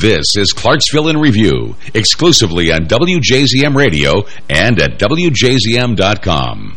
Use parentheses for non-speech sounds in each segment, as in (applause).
This is Clarksville in Review, exclusively on WJZM Radio and at WJZM.com.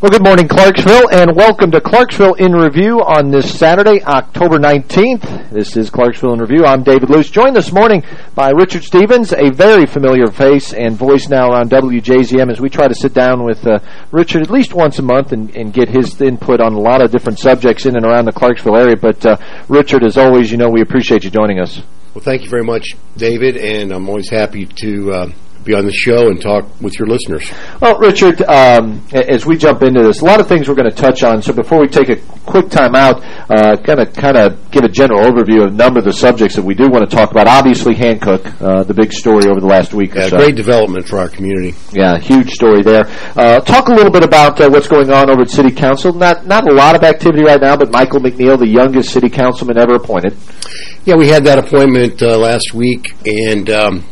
Well, good morning, Clarksville, and welcome to Clarksville in Review on this Saturday, October 19th. This is Clarksville in Review. I'm David Luce, joined this morning by Richard Stevens, a very familiar face and voice now around WJZM as we try to sit down with uh, Richard at least once a month and, and, get his input on a lot of different subjects in and around the Clarksville area. But, uh, Richard, as always, you know, we appreciate you joining us. Well, thank you very much, David, and I'm always happy to uh, be on the show and talk with your listeners. Well, Richard, um, as we jump into this, a lot of things we're going to touch on. So before we take a quick time out, uh, kind of kind of give a general overview of a number of the subjects that we do want to talk about. Obviously, Hankook, uh, the big story over the last week yeah, so. great development for our community. Yeah, huge story there. Uh, talk a little bit about uh, what's going on over at City Council. Not not a lot of activity right now, but Michael McNeil, the youngest city councilman ever appointed. Yeah, we had that appointment uh, last week, and um,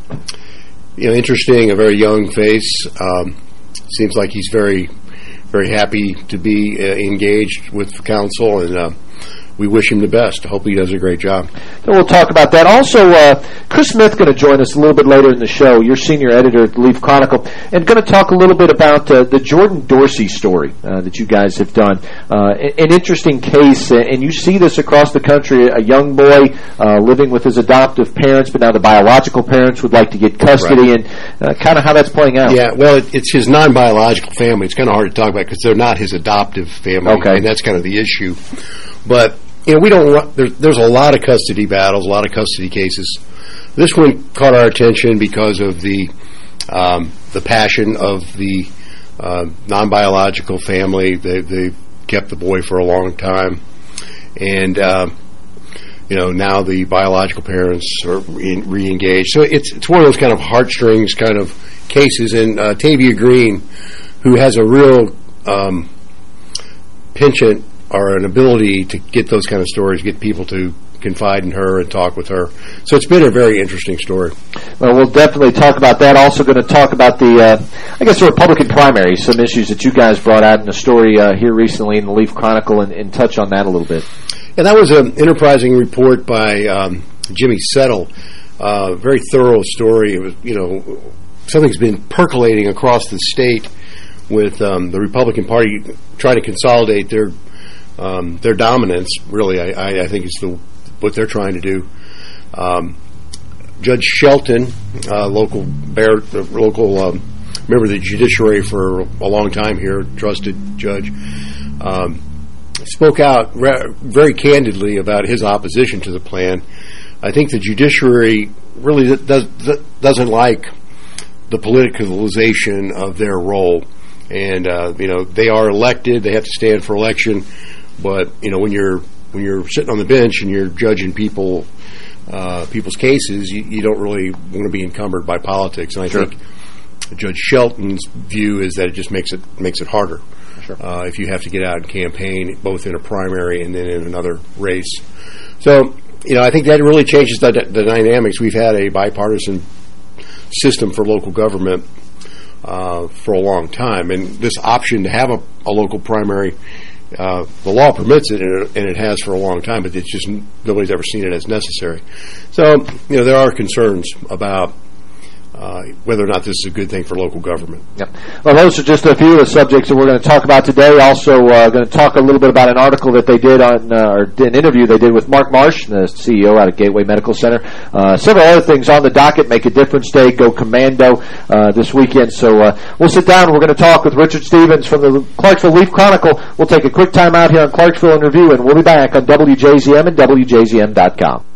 you know, interesting, a very young face. Um, seems like he's very, very happy to be uh, engaged with the council, and uh, we wish him the best. I hope he does a great job. we'll talk about that. Also, uh, Chris Smith going to join us a little bit later in the show. You're senior editor at the Leaf Chronicle, and going to talk a little bit about uh, the Jordan Dorsey story uh, that you guys have done. Uh, an interesting case, uh, and you see this across the country. A young boy uh, living with his adoptive parents, but now the biological parents would like to get custody, right. and kind of how that's playing out. Yeah, well, it, it's his non-biological family. It's kind of hard to talk about because they're not his adoptive family, okay. and that's kind of the issue. But you know, we don't. There's, there's a lot of custody battles, a lot of custody cases. This one caught our attention because of the um, the passion of the uh, non-biological family. They, they kept the boy for a long time, and uh, you know now the biological parents are re-engaged. So it's it's one of those kind of heartstrings kind of cases. And uh, Tavia Green, who has a real um, penchant or an ability to get those kind of stories, get people to confide in her and talk with her. So it's been a very interesting story. Well, we'll definitely talk about that. Also going to talk about the, uh, I guess, the Republican primary, some issues that you guys brought out in a story uh, here recently in the Leaf Chronicle, and, and, touch on that a little bit. And that was an enterprising report by um, Jimmy Settle. Uh, very thorough story. It was, you know, something's been percolating across the state with um, the Republican Party trying to consolidate their um, their dominance, really, I, I, think is the what they're trying to do. Um, Judge Shelton, uh, local bear, uh, local um, member of the judiciary for a long time here, trusted judge, um, spoke out very candidly about his opposition to the plan. I think the judiciary really does, doesn't like the politicalization of their role. And, uh, you know, they are elected. They have to stand for election. But you know, when you're when you're sitting on the bench and you're judging people uh, people's cases, you, you, don't really want to be encumbered by politics. And I sure. think Judge Shelton's view is that it just makes it makes it harder sure. uh, if you have to get out and campaign both in a primary and then in another race. So you know, I think that really changes the, the dynamics. We've had a bipartisan system for local government uh, for a long time, and this option to have a, a local primary uh, the law permits it and, it, and it has for a long time, but it's just nobody's ever seen it as necessary. So, you know, there are concerns about uh, whether or not this is a good thing for local government. Yep. Well, those are just a few of the subjects that we're going to talk about today. Also, uh, going to talk a little bit about an article that they did on, uh, or an interview they did with Mark Marsh, the CEO out of Gateway Medical Center. Uh, several other things on the docket. Make a Difference Day, go Commando uh, this weekend. So uh, we'll sit down. We're going to talk with Richard Stevens from the Clarksville Leaf Chronicle. We'll take a quick time out here on Clarksville in Review, and we'll be back on WJZM and WJZM.com.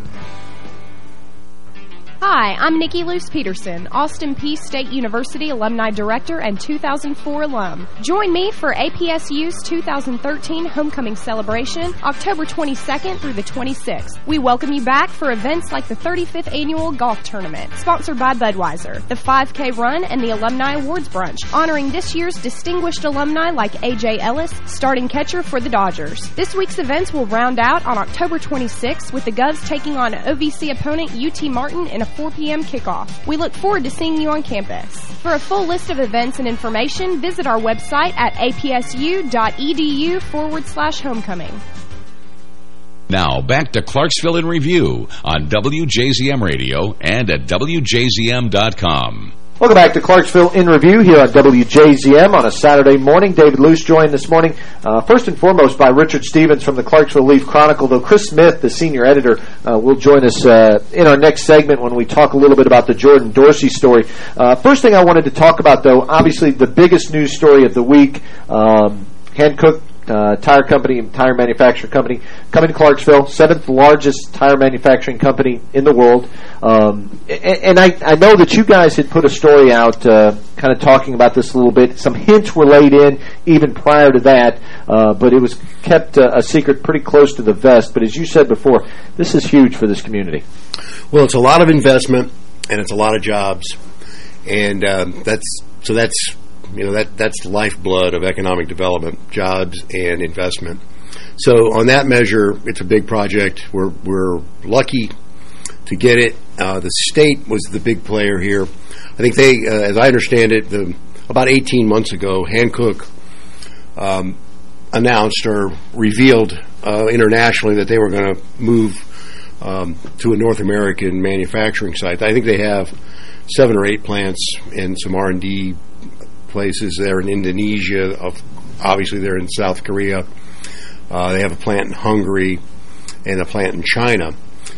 Hi, I'm Nikki Luce Peterson, Austin Peay State University Alumni Director and 2004 alum. Join me for APSU's 2013 Homecoming Celebration, October 22nd through the 26th. We welcome you back for events like the 35th Annual Golf Tournament, sponsored by Budweiser, the 5K Run, and the Alumni Awards Brunch, honoring this year's distinguished alumni like A.J. Ellis, starting catcher for the Dodgers. This week's events will round out on October 26th with the Govs taking on OVC opponent UT Martin in a 4 p.m. kickoff. We look forward to seeing you on campus. For a full list of events and information, visit our website at apsu.edu forward slash homecoming. Now, back to Clarksville in Review on WJZM Radio and at WJZM.com. Welcome back to Clarksville in Review here on WJZM on a Saturday morning. David Luce joined this morning, uh, first and foremost by Richard Stevens from the Clarksville Leaf Chronicle, though Chris Smith, the senior editor, uh, will join us uh, in our next segment when we talk a little bit about the Jordan Dorsey story. Uh, first thing I wanted to talk about, though, obviously the biggest news story of the week, um, Hankook uh, tire company, tire manufacturing company, coming to Clarksville, seventh largest tire manufacturing company in the world. Um, and, and I, I, know that you guys had put a story out uh, kind of talking about this a little bit. Some hints were laid in even prior to that, uh, but it was kept a secret pretty close to the vest. But as you said before, this is huge for this community. Well, it's a lot of investment, and it's a lot of jobs. And um, that's so that's you know, that that's lifeblood of economic development, jobs and investment. So on that measure, it's a big project. We're we're lucky to get it. Uh, the state was the big player here. I think they, uh, as I understand it, the, about 18 months ago, Hankook um, announced or revealed uh, internationally that they were going to move um, to a North American manufacturing site. I think they have seven or eight plants and some R&D places. They're in Indonesia. Of obviously, they're in South Korea. Uh, they have a plant in Hungary and a plant in China.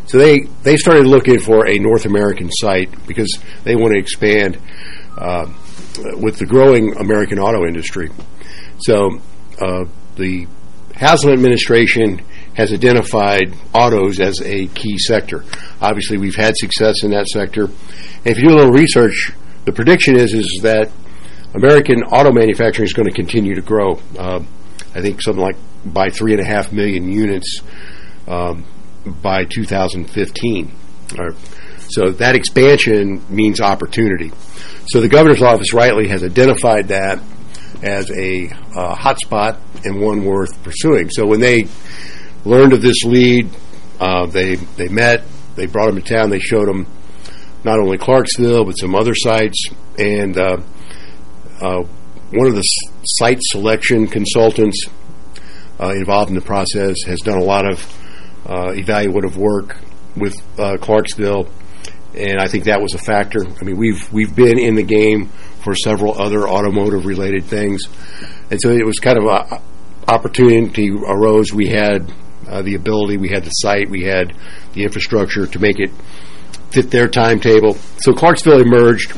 So they, they started looking for a North American site because they want to expand uh, with the growing American auto industry. So uh, the Haslam administration has identified autos as a key sector. Obviously, we've had success in that sector. And if you do a little research, the prediction is is that American auto manufacturing is going to continue to grow. Uh, I think something like by three and a half million units um, by 2015. So that expansion means opportunity. So the governor's office rightly has identified that as a uh, hotspot and one worth pursuing. So when they learned of this lead, uh, they they met, they brought him to town, they showed him not only Clarksville but some other sites, and uh one of the site selection consultants uh, involved in the process has done a lot of uh, evaluative work with Clarksville and I think that was a factor. I mean, we've we've been in the game for several other automotive related things, and so it was kind of a opportunity arose. We had uh, the ability, we had the site, we had the infrastructure to make it fit their timetable. So Clarksville emerged,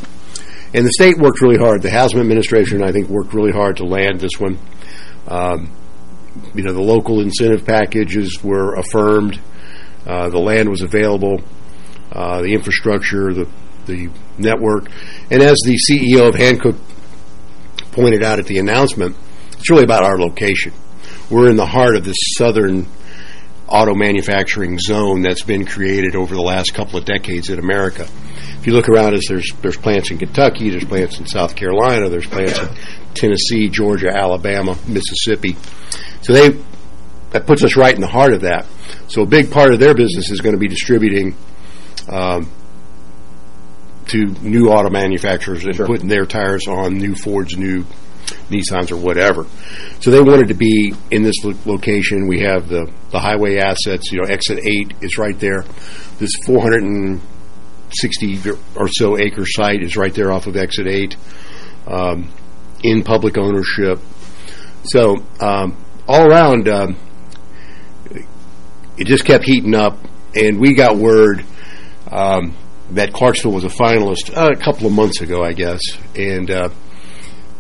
and the state worked really hard. The Haslam administration, I think, worked really hard to land this one. Um, you know, the local incentive packages were affirmed. Uh, the land was available uh, the infrastructure, the the network. And as the CEO of Hankook pointed out at the announcement, it's really about our location. We're in the heart of this southern auto manufacturing zone that's been created over the last couple of decades in America. If you look around us, there's there's plants in Kentucky, there's plants in South Carolina, there's plants in Tennessee, Georgia, Alabama, Mississippi. So they that puts us right in the heart of that. So a big part of their business is going to be distributing um, to new auto manufacturers and sure. putting their tires on new Fords, new Nissans, or whatever. So they wanted to be in this lo location. We have the, the highway assets. You know, Exit 8 is right there. This 460 or so acre site is right there off of Exit 8 um, in public ownership. So um, all around, um, it just kept heating up, and we got word – um, that Clarksville was a finalist uh, a couple of months ago, I guess, and uh,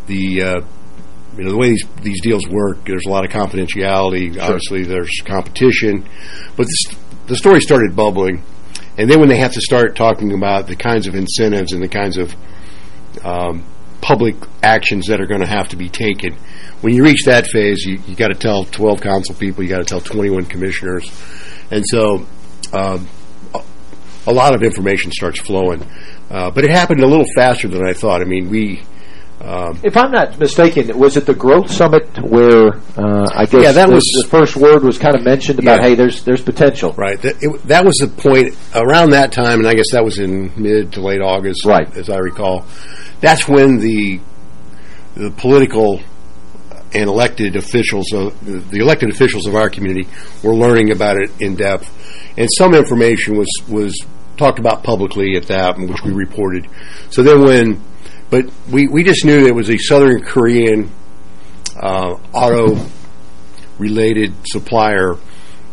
the uh, you know the way these these deals work, there's a lot of confidentiality. Sure. Obviously, there's competition, but this, the story started bubbling, and then when they have to start talking about the kinds of incentives and the kinds of um, public actions that are going to have to be taken, when you reach that phase, you, you got to tell 12 council people, you got to tell 21 commissioners, and so. Um, a lot of information starts flowing. Uh, but it happened a little faster than I thought. I mean, we... Um, if I'm not mistaken, was it the Growth Summit where uh, I guess yeah, that the, was, the first word was kind of mentioned about, yeah. hey, there's there's potential. Right. That, it, that was the point around that time, and I guess that was in mid to late August, right. as I recall. That's when the the political and elected officials, uh, the elected officials of our community were learning about it in depth. And some information was, was talked about publicly at that, which we reported. So then when, but we, we just knew it was a Southern Korean uh, auto-related supplier,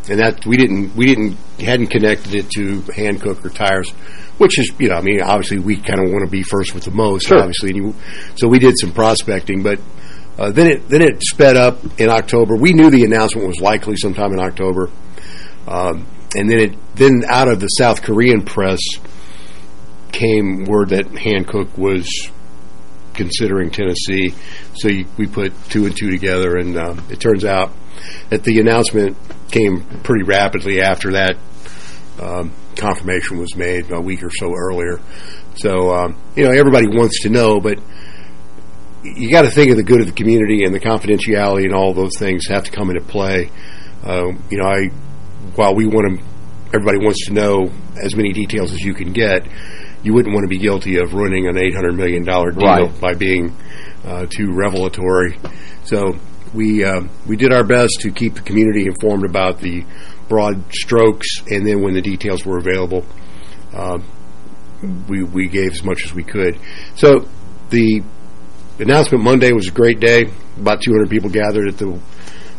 and that we didn't we didn't hadn't connected it to Hankook or tires, which is you know I mean obviously we kind of want to be first with the most, sure. obviously. So we did some prospecting, but. Uh, then it then it sped up in October. We knew the announcement was likely sometime in October. Um, and then it then out of the South Korean press came word that Hankook was considering Tennessee. So you, we put two and two together, and uh, it turns out that the announcement came pretty rapidly after that um, confirmation was made a week or so earlier. So, um, you know, everybody wants to know, but you got to think of the good of the community and the confidentiality and all those things have to come into play. Uh, you know, I while we want to, everybody wants to know as many details as you can get, you wouldn't want to be guilty of ruining an $800 million deal right. by being uh, too revelatory. So we uh, we did our best to keep the community informed about the broad strokes, and then when the details were available, uh, we we gave as much as we could. So the announcement Monday was a great day. About 200 people gathered at the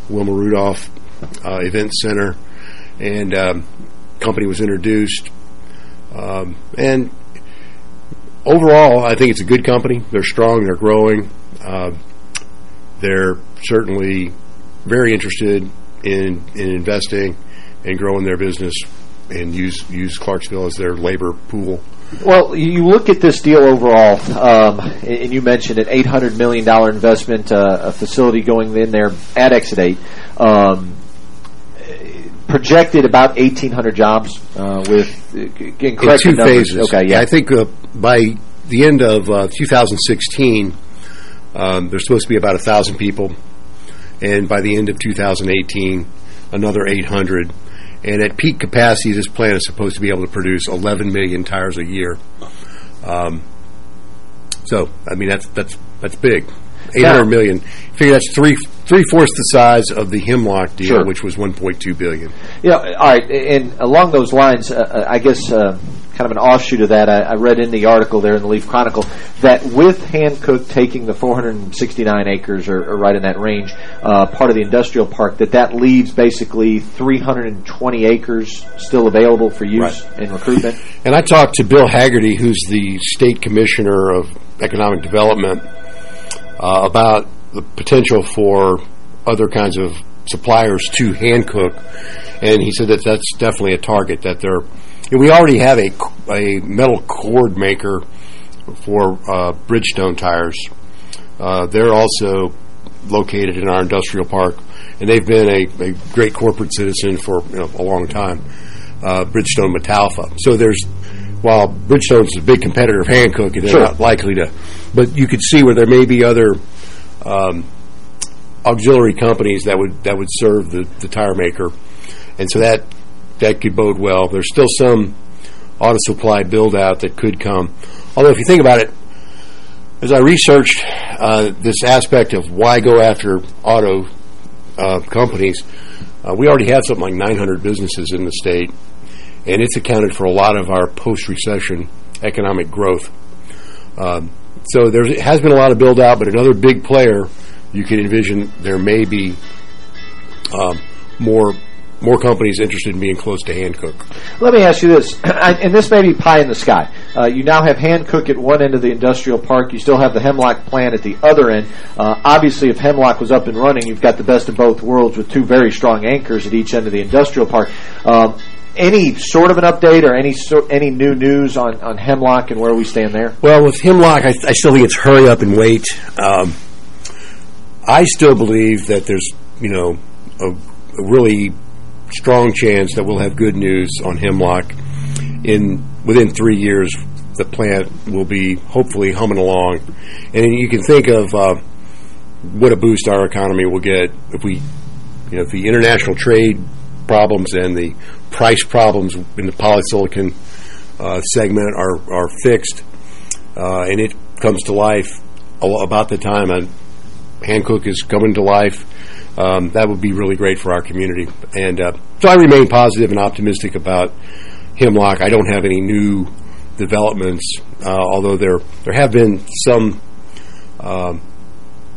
Wilma Rudolph uh, Event Center and um, company was introduced. Um, and overall, I think it's a good company. They're strong. They're growing. Uh, they're certainly very interested in in investing and growing their business and use use Clarksville as their labor pool. Well, you look at this deal overall, um, and you mentioned an $800 million investment, uh, a facility going in there at Exit um, projected about 1,800 jobs uh, with, in two phases. Okay, yeah. I think uh, by the end of uh, 2016, um, there's supposed to be about 1,000 people, and by the end of 2018, another 800 and at peak capacity, this plant is supposed to be able to produce 11 million tires a year. Um, so, I mean, that's that's that's big. Eight hundred million. Figure that's three three fourths the size of the Hemlock deal, sure. which was one point two billion. Yeah. All right. And along those lines, uh, uh I guess uh, kind of an offshoot of that, I, I, read in the article there in the Leaf Chronicle that with Hankook taking the 469 acres or, or right in that range, uh, part of the industrial park, that that leaves basically 320 acres still available for use right. in recruitment. (laughs) And I talked to Bill Hagerty, who's the state commissioner of economic development, uh, about the potential for other kinds of suppliers to Hankook, and he said that that's definitely a target that they're we already have a, a metal cord maker for uh, Bridgestone tires. Uh, they're also located in our industrial park, and they've been a, a great corporate citizen for you know, a long time. Uh, Bridgestone Metalpha. So there's, while Bridgestone's a big competitor of Hankook, they're sure. not likely to, but you could see where there may be other um, auxiliary companies that would that would serve the, the tire maker, and so that that could bode well. There's still some auto supply build-out that could come. Although if you think about it, as I researched uh, this aspect of why go after auto uh, companies, uh, we already have something like 900 businesses in the state, and it's accounted for a lot of our post-recession economic growth. Um, so there has been a lot of build-out, but another big player, you can envision there may be um, more more companies interested in being close to Hankook. Let me ask you this, (clears throat) and this may be pie in the sky. Uh, you now have Hankook at one end of the industrial park. You still have the Hemlock plant at the other end. Uh, obviously, if Hemlock was up and running, you've got the best of both worlds with two very strong anchors at each end of the industrial park. Um, any sort of an update or any any new news on, on Hemlock and where we stand there? Well, with Hemlock, I, I still think it's hurry up and wait. Um, I still believe that there's, you know, a, a really strong chance that we'll have good news on Hemlock. In within three years, the plant will be hopefully humming along, and you can think of uh, what a boost our economy will get if we, you know, if the international trade problems and the price problems in the polysilicon uh, segment are are fixed, uh, and it comes to life about the time Hankook is coming to life um, that would be really great for our community. And uh, so I remain positive and optimistic about Hemlock. I don't have any new developments, uh, although there there have been some uh,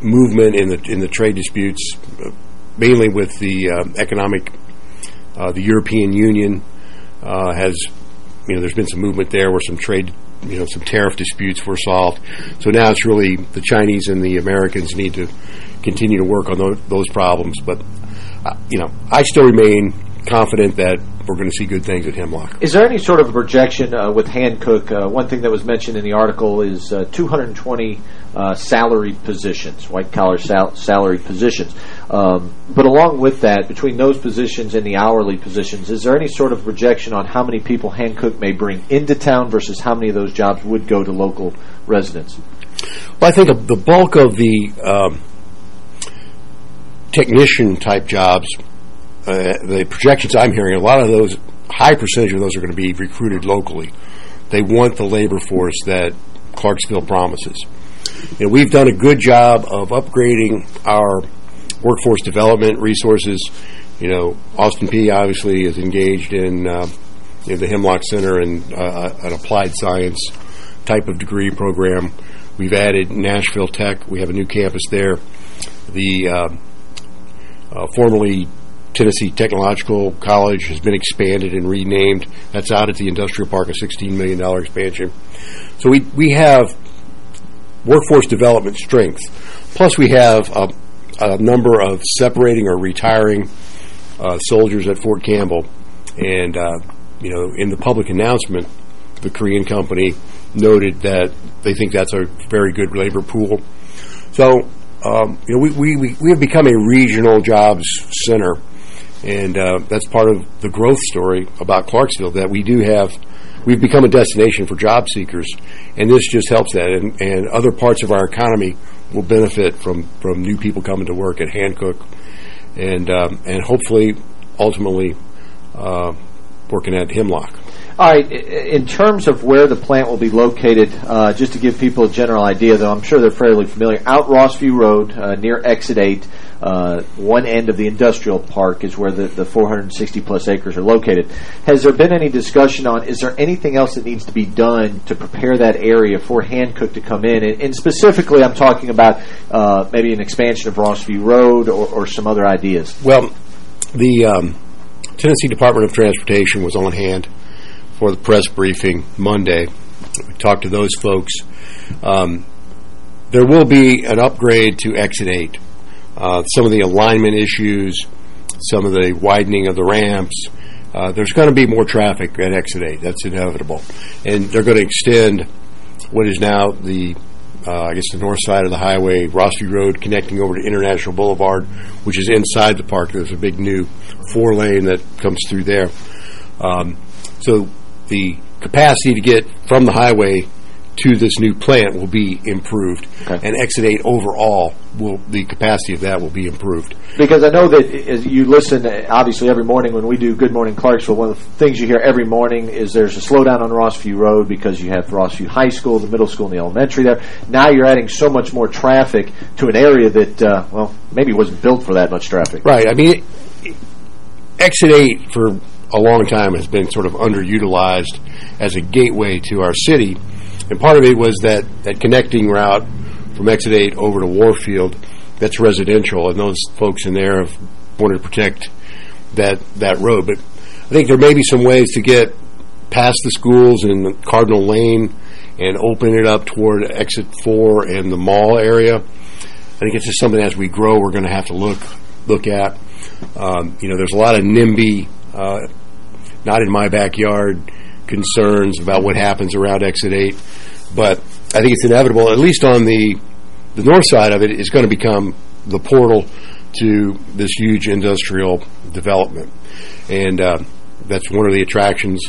movement in the in the trade disputes, uh, mainly with the uh, economic. Uh, the European Union has, you know, there's been some movement there where some trade you know some tariff disputes were solved. So now it's really the Chinese and the Americans need to continue to work on those, those problems. But, uh, you know, I still remain confident that we're going to see good things at Hemlock. Is there any sort of a projection uh, with Hankook? Uh, one thing that was mentioned in the article is uh, 220 uh, salaried positions, white-collar sal salaried positions. Um, but along with that, between those positions and the hourly positions, is there any sort of projection on how many people Hankook may bring into town versus how many of those jobs would go to local residents? Well, I think the bulk of the um, technician-type jobs, uh, the projections I'm hearing, a lot of those, high percentage of those are going to be recruited locally. They want the labor force that Clarksville promises. You know, we've done a good job of upgrading our workforce development resources. You know, Austin Peay obviously is engaged in, uh, in the Hemlock Center and uh, an applied science type of degree program. We've added Nashville Tech. We have a new campus there. The uh, uh, formerly Tennessee Technological College has been expanded and renamed. That's out at the industrial park, a $16 million expansion. So we, we have workforce development strength. Plus we have a, a number of separating or retiring uh, soldiers at Fort Campbell. And, uh, you know, in the public announcement, the Korean company noted that they think that's a very good labor pool. So, um, you know, we, we, we have become a regional jobs center, and uh, that's part of the growth story about Clarksville, that we do have, we've become a destination for job seekers, and this just helps that, and, and other parts of our economy will benefit from, from new people coming to work at Hankook, and, um, and hopefully, ultimately, uh, working at Hemlock. All right, in terms of where the plant will be located, uh, just to give people a general idea, though I'm sure they're fairly familiar, out Rossview Road uh, near Exit 8, uh, one end of the industrial park is where the, the 460-plus acres are located. Has there been any discussion on, is there anything else that needs to be done to prepare that area for Hankook to come in? And, and specifically, I'm talking about uh, maybe an expansion of Rossview Road or, or some other ideas. Well, the um, Tennessee Department of Transportation was on hand for the press briefing Monday. We talked to those folks. Um, there will be an upgrade to Exit 8. Uh, some of the alignment issues, some of the widening of the ramps, uh, there's going to be more traffic at Exit 8. That's inevitable. And they're going to extend what is now the, uh, I guess, the north side of the highway, Rossview Road, connecting over to International Boulevard, which is inside the park. There's a big new four-lane that comes through there. Um, so the capacity to get from the highway to this new plant will be improved. Okay. And Exit 8 overall, will the capacity of that will be improved. Because I know that as you listen, obviously every morning when we do Good Morning Clarksville, one of the things you hear every morning is there's a slowdown on Rossview Road because you have Rossview High School, the middle school, and the elementary there. Now you're adding so much more traffic to an area that, uh, well, maybe wasn't built for that much traffic. Right. I mean, it, Exit 8 for a long time has been sort of underutilized as a gateway to our city. And part of it was that, that connecting route from Exit 8 over to Warfield, that's residential, and those folks in there have wanted to protect that, that road. But I think there may be some ways to get past the schools in Cardinal Lane and open it up toward Exit 4 and the mall area. I think it's just something as we grow we're going to have to look look at. Um, you know, there's a lot of NIMBY, uh, not in my backyard, concerns about what happens around Exit 8. But I think it's inevitable, at least on the the north side of it, it, is going to become the portal to this huge industrial development. And uh, that's one of the attractions.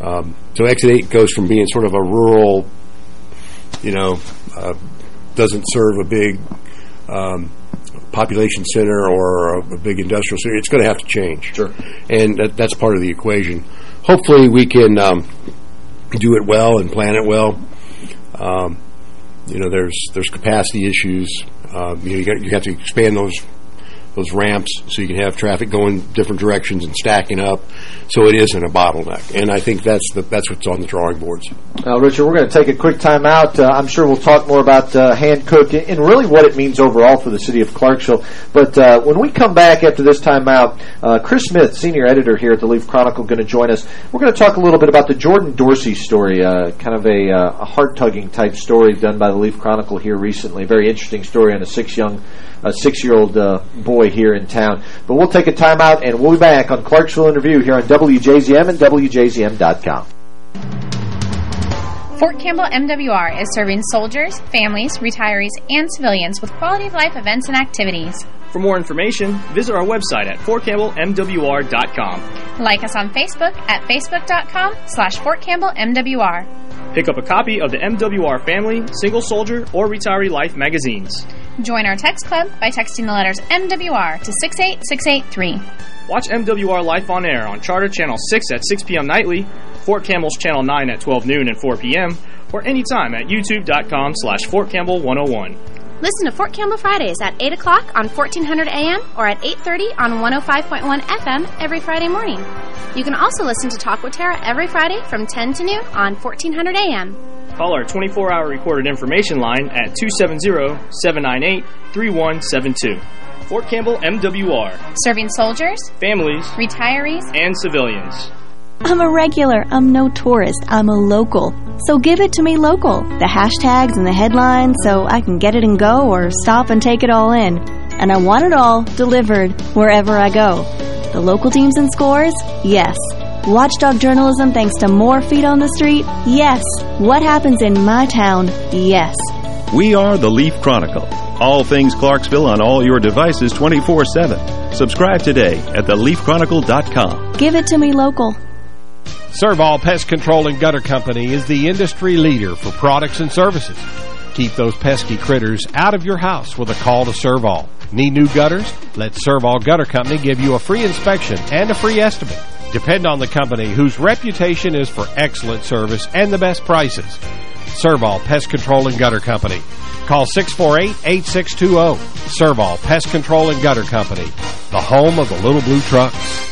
Um, so Exit 8 goes from being sort of a rural, you know, uh, doesn't serve a big um, population center or a, a big industrial center. It's going to have to change. Sure. And that, that's part of the equation. Hopefully we can um, do it well and plan it well. Um, you know, there's there's capacity issues. Um, you know, you, got, you have to expand those those ramps so you can have traffic going different directions and stacking up so it isn't a bottleneck. And I think that's the, that's what's on the drawing boards. Uh, Richard, we're going to take a quick time out. Uh, I'm sure we'll talk more about uh, Hankook and really what it means overall for the city of Clarksville. But uh, when we come back after this time out, uh, Chris Smith, senior editor here at the Leaf Chronicle, going to join us. We're going to talk a little bit about the Jordan Dorsey story, uh, kind of a, a heart-tugging type story done by the Leaf Chronicle here recently. A very interesting story on a six young, six-year-old boy here in town. But we'll take a time out, and we'll be back on Clarksville in Review here on WJZM and WJZM.com. Fort Campbell MWR is serving soldiers, families, retirees, and civilians with quality of life events and activities. For more information, visit our website at fortcampbellmwr.com. Like us on Facebook at facebook.com slash fortcampbellmwr. Pick up a copy of the MWR Family, Single Soldier, or Retiree Life magazines. Join our text club by texting the letters MWR to 68683. Watch MWR Life on Air on Charter Channel 6 at 6 p.m. nightly, Fort Campbell's Channel 9 at 12 noon and 4 p.m., or anytime at youtube.com slash fortcampbell101. Listen to Fort Campbell Fridays at 8 o'clock on 1400 AM or at 8.30 on 105.1 FM every Friday morning. You can also listen to Talk with Tara every Friday from 10 to noon on 1400 AM. Call our 24-hour recorded information line at 270-798-3172. Fort Campbell MWR. Serving soldiers, families, retirees, and civilians. I'm a regular. I'm no tourist. I'm a local. So give it to me local. The hashtags and the headlines so I can get it and go or stop and take it all in. And I want it all delivered wherever I go. The local teams and scores? Yes. Watchdog journalism thanks to more feet on the street? Yes. What happens in my town? Yes. We are the Leaf Chronicle. All things Clarksville on all your devices 24-7. Subscribe today at theleafchronicle.com. Give it to me local. Servall Pest Control and Gutter Company is the industry leader for products and services. Keep those pesky critters out of your house with a call to Servall. Need new gutters? Let Servall Gutter Company give you a free inspection and a free estimate. Depend on the company whose reputation is for excellent service and the best prices. Servall Pest Control and Gutter Company. Call 648-8620. Servall Pest Control and Gutter Company, the home of the little blue trucks.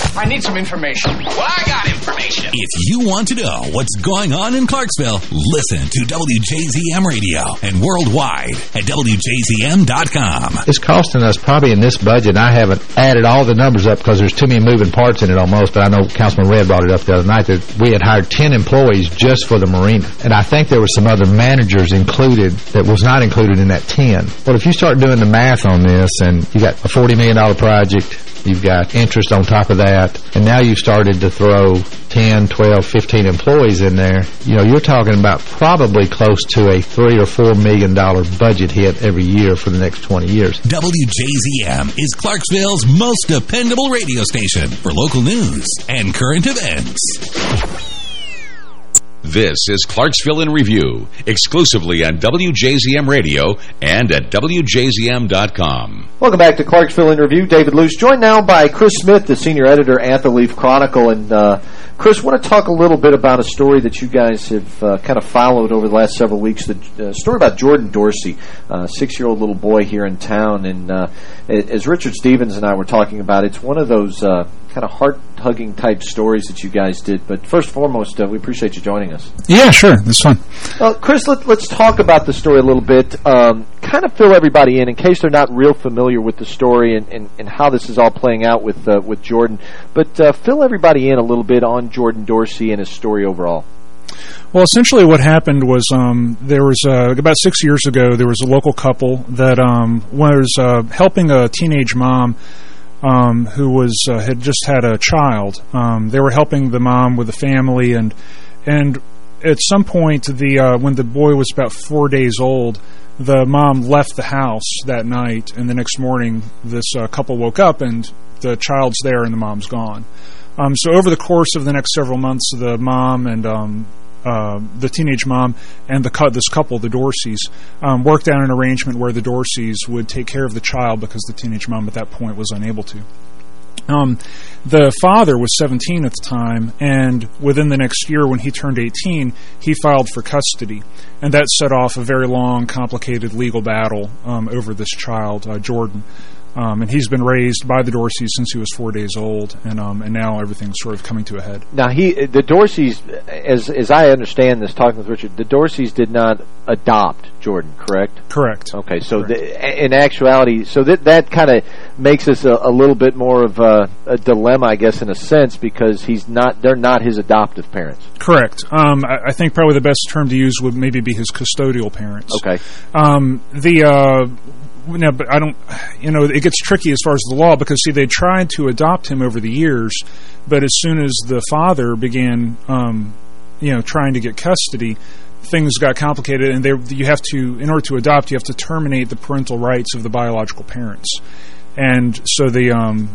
I need some information. Well, I got information. If you want to know what's going on in Clarksville, listen to WJZM Radio and worldwide at WJZM.com. It's costing us probably in this budget, I haven't added all the numbers up because there's too many moving parts in it almost, but I know Councilman Redd brought it up the other night that we had hired 10 employees just for the marina. And I think there were some other managers included that was not included in that 10. But if you start doing the math on this and you got a $40 million project, You've got interest on top of that. And now you've started to throw 10, 12, 15 employees in there. You know, you're talking about probably close to a three or four million dollar budget hit every year for the next 20 years. WJZM is Clarksville's most dependable radio station for local news and current events. This is Clarksville in Review, exclusively on WJZM Radio and at WJZM.com. Welcome back to Clarksville in Review. David Luce, joined now by Chris Smith, the senior editor at the Leaf Chronicle. And uh, Chris, want to talk a little bit about a story that you guys have uh, kind of followed over the last several weeks. The uh, story about Jordan Dorsey, a six-year-old little boy here in town. And uh, as Richard Stevens and I were talking about, it's one of those uh, kind of heart-hugging type stories that you guys did. But first and foremost, uh, we appreciate you joining us. Yeah, sure. That's fun. Uh, Chris, let, us talk about the story a little bit. Um, kind of fill everybody in in case they're not real familiar with the story and, and, and how this is all playing out with uh, with Jordan. But uh, fill everybody in a little bit on Jordan Dorsey and his story overall. Well, essentially, what happened was um, there was uh, about six years ago there was a local couple that um, was uh, helping a teenage mom um, who was uh, had just had a child. Um, they were helping the mom with the family, and and at some point, the uh, when the boy was about four days old, the mom left the house that night, and the next morning, this uh, couple woke up and the child's there and the mom's gone. Um, so over the course of the next several months, the mom and um, uh, the teenage mom and the this couple, the Dorseys, um, worked out an arrangement where the Dorseys would take care of the child because the teenage mom at that point was unable to. Um, the father was 17 at the time, and within the next year, when he turned 18, he filed for custody. And that set off a very long, complicated legal battle um, over this child, uh, Jordan. Um, and he's been raised by the Dorseys since he was four days old, and um, and now everything's sort of coming to a head. Now, he the Dorseys, as as I understand this, talking with Richard, the Dorseys did not adopt Jordan, correct? Correct. Okay, so correct. The, in actuality, so that that kind of makes us a, a, little bit more of a, a, dilemma, I guess, in a sense, because he's not they're not his adoptive parents. Correct. Um, I, I, think probably the best term to use would maybe be his custodial parents. Okay. Um, the uh, now, but I don't, you know, it gets tricky as far as the law because, see, they tried to adopt him over the years, but as soon as the father began, um, you know, trying to get custody, things got complicated, and they, you have to, in order to adopt, you have to terminate the parental rights of the biological parents. And so the um,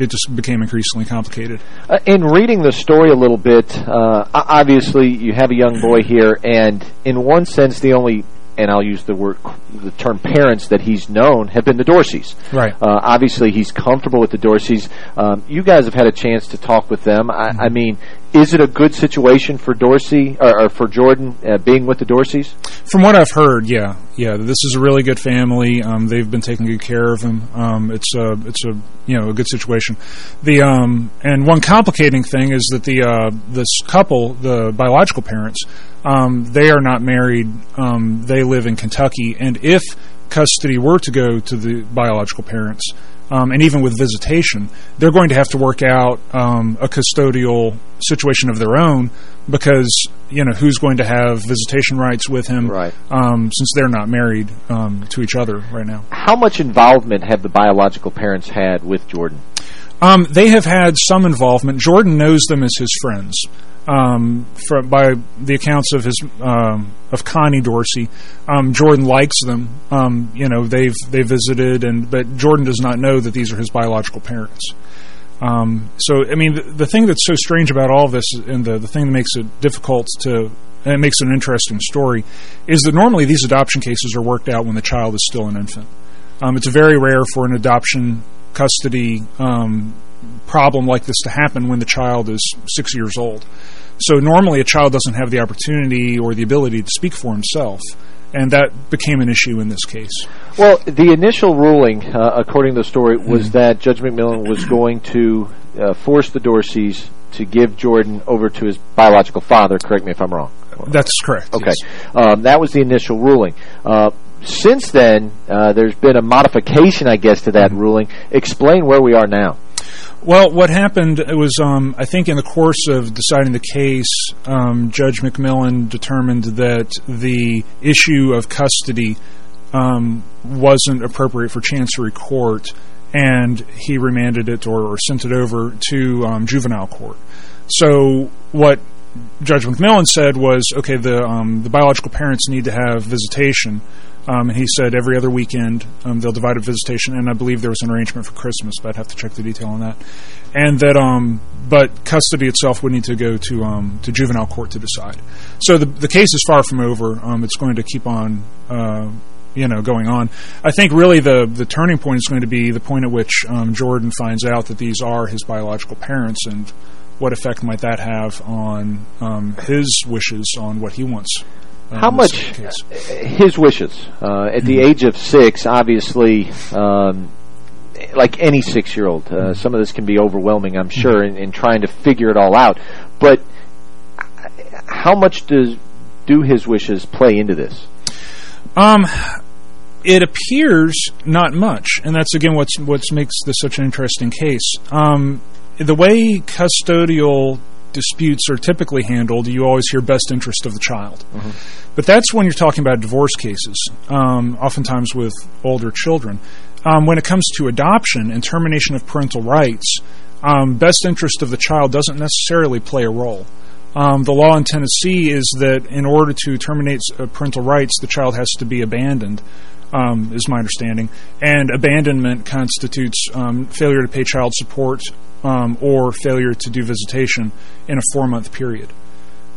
it just became increasingly complicated. Uh, in reading the story a little bit, uh, obviously you have a young boy here, and in one sense, the only and I'll use the word, the term parents that he's known have been the Dorseys. Right. Uh, obviously, he's comfortable with the Dorseys. Um, you guys have had a chance to talk with them. I, mm -hmm. I mean, is it a good situation for Dorsey or, or for Jordan uh, being with the Dorseys? From what I've heard, yeah, yeah, this is a really good family. Um, they've been taking good care of him. Um, it's a it's a you know a good situation. The um, and one complicating thing is that the uh, this couple, the biological parents, um, they are not married. Um, they live in Kentucky, and if custody were to go to the biological parents, um, and even with visitation, they're going to have to work out um, a custodial situation of their own because, you know, who's going to have visitation rights with him right. um, since they're not married um, to each other right now. How much involvement have the biological parents had with Jordan? Um, they have had some involvement. Jordan knows them as his friends um, from, by the accounts of his um, of Connie Dorsey, um, Jordan likes them. Um, you know, they've they visited, and but Jordan does not know that these are his biological parents. Um, so, I mean, the, the, thing that's so strange about all this, and the the thing that makes it difficult to and it makes it an interesting story, is that normally these adoption cases are worked out when the child is still an infant. Um, it's very rare for an adoption custody problem like this to happen when the child is six years old. So normally a child doesn't have the opportunity or the ability to speak for himself. And that became an issue in this case. Well, the initial ruling, uh, according to the story, was mm -hmm. that Judge McMillan was going to uh, force the Dorseys to give Jordan over to his biological father. Correct me if I'm wrong. That's correct. Okay. Yes. Um, that was the initial ruling. Uh, since then, uh, there's been a modification, I guess, to that mm -hmm. ruling. Explain where we are now. Well, what happened was, um, I think in the course of deciding the case, um, Judge McMillan determined that the issue of custody um, wasn't appropriate for Chancery Court, and he remanded it or, or sent it over to um, juvenile court. So what Judge McMillan said was, okay, the um, the biological parents need to have visitation, um, and he said every other weekend um, they'll divide a visitation, and I believe there was an arrangement for Christmas, but I'd have to check the detail on that. And that, um, but custody itself would need to go to um, to juvenile court to decide. So the the case is far from over. Um, it's going to keep on, uh, you know, going on. I think really the the turning point is going to be the point at which um, Jordan finds out that these are his biological parents, and what effect might that have on his wishes on what he wants how much his wishes uh, at the age of six? Obviously, um, like any six-year-old, uh, mm-hmm. some of this can be overwhelming. I'm sure mm-hmm. in, in trying to figure it all out. But how much does do his wishes play into this? Um, it appears not much, and that's again what's what makes this such an interesting case. Um, the way custodial disputes are typically handled, you always hear best interest of the child. Mm-hmm. But that's when you're talking about divorce cases, um, oftentimes with older children. Um, when it comes to adoption and termination of parental rights, um, best interest of the child doesn't necessarily play a role. Um, the law in Tennessee is that in order to terminate uh, parental rights, the child has to be abandoned, um, is my understanding. And abandonment constitutes um, failure to pay child support um, or failure to do visitation in a four-month period.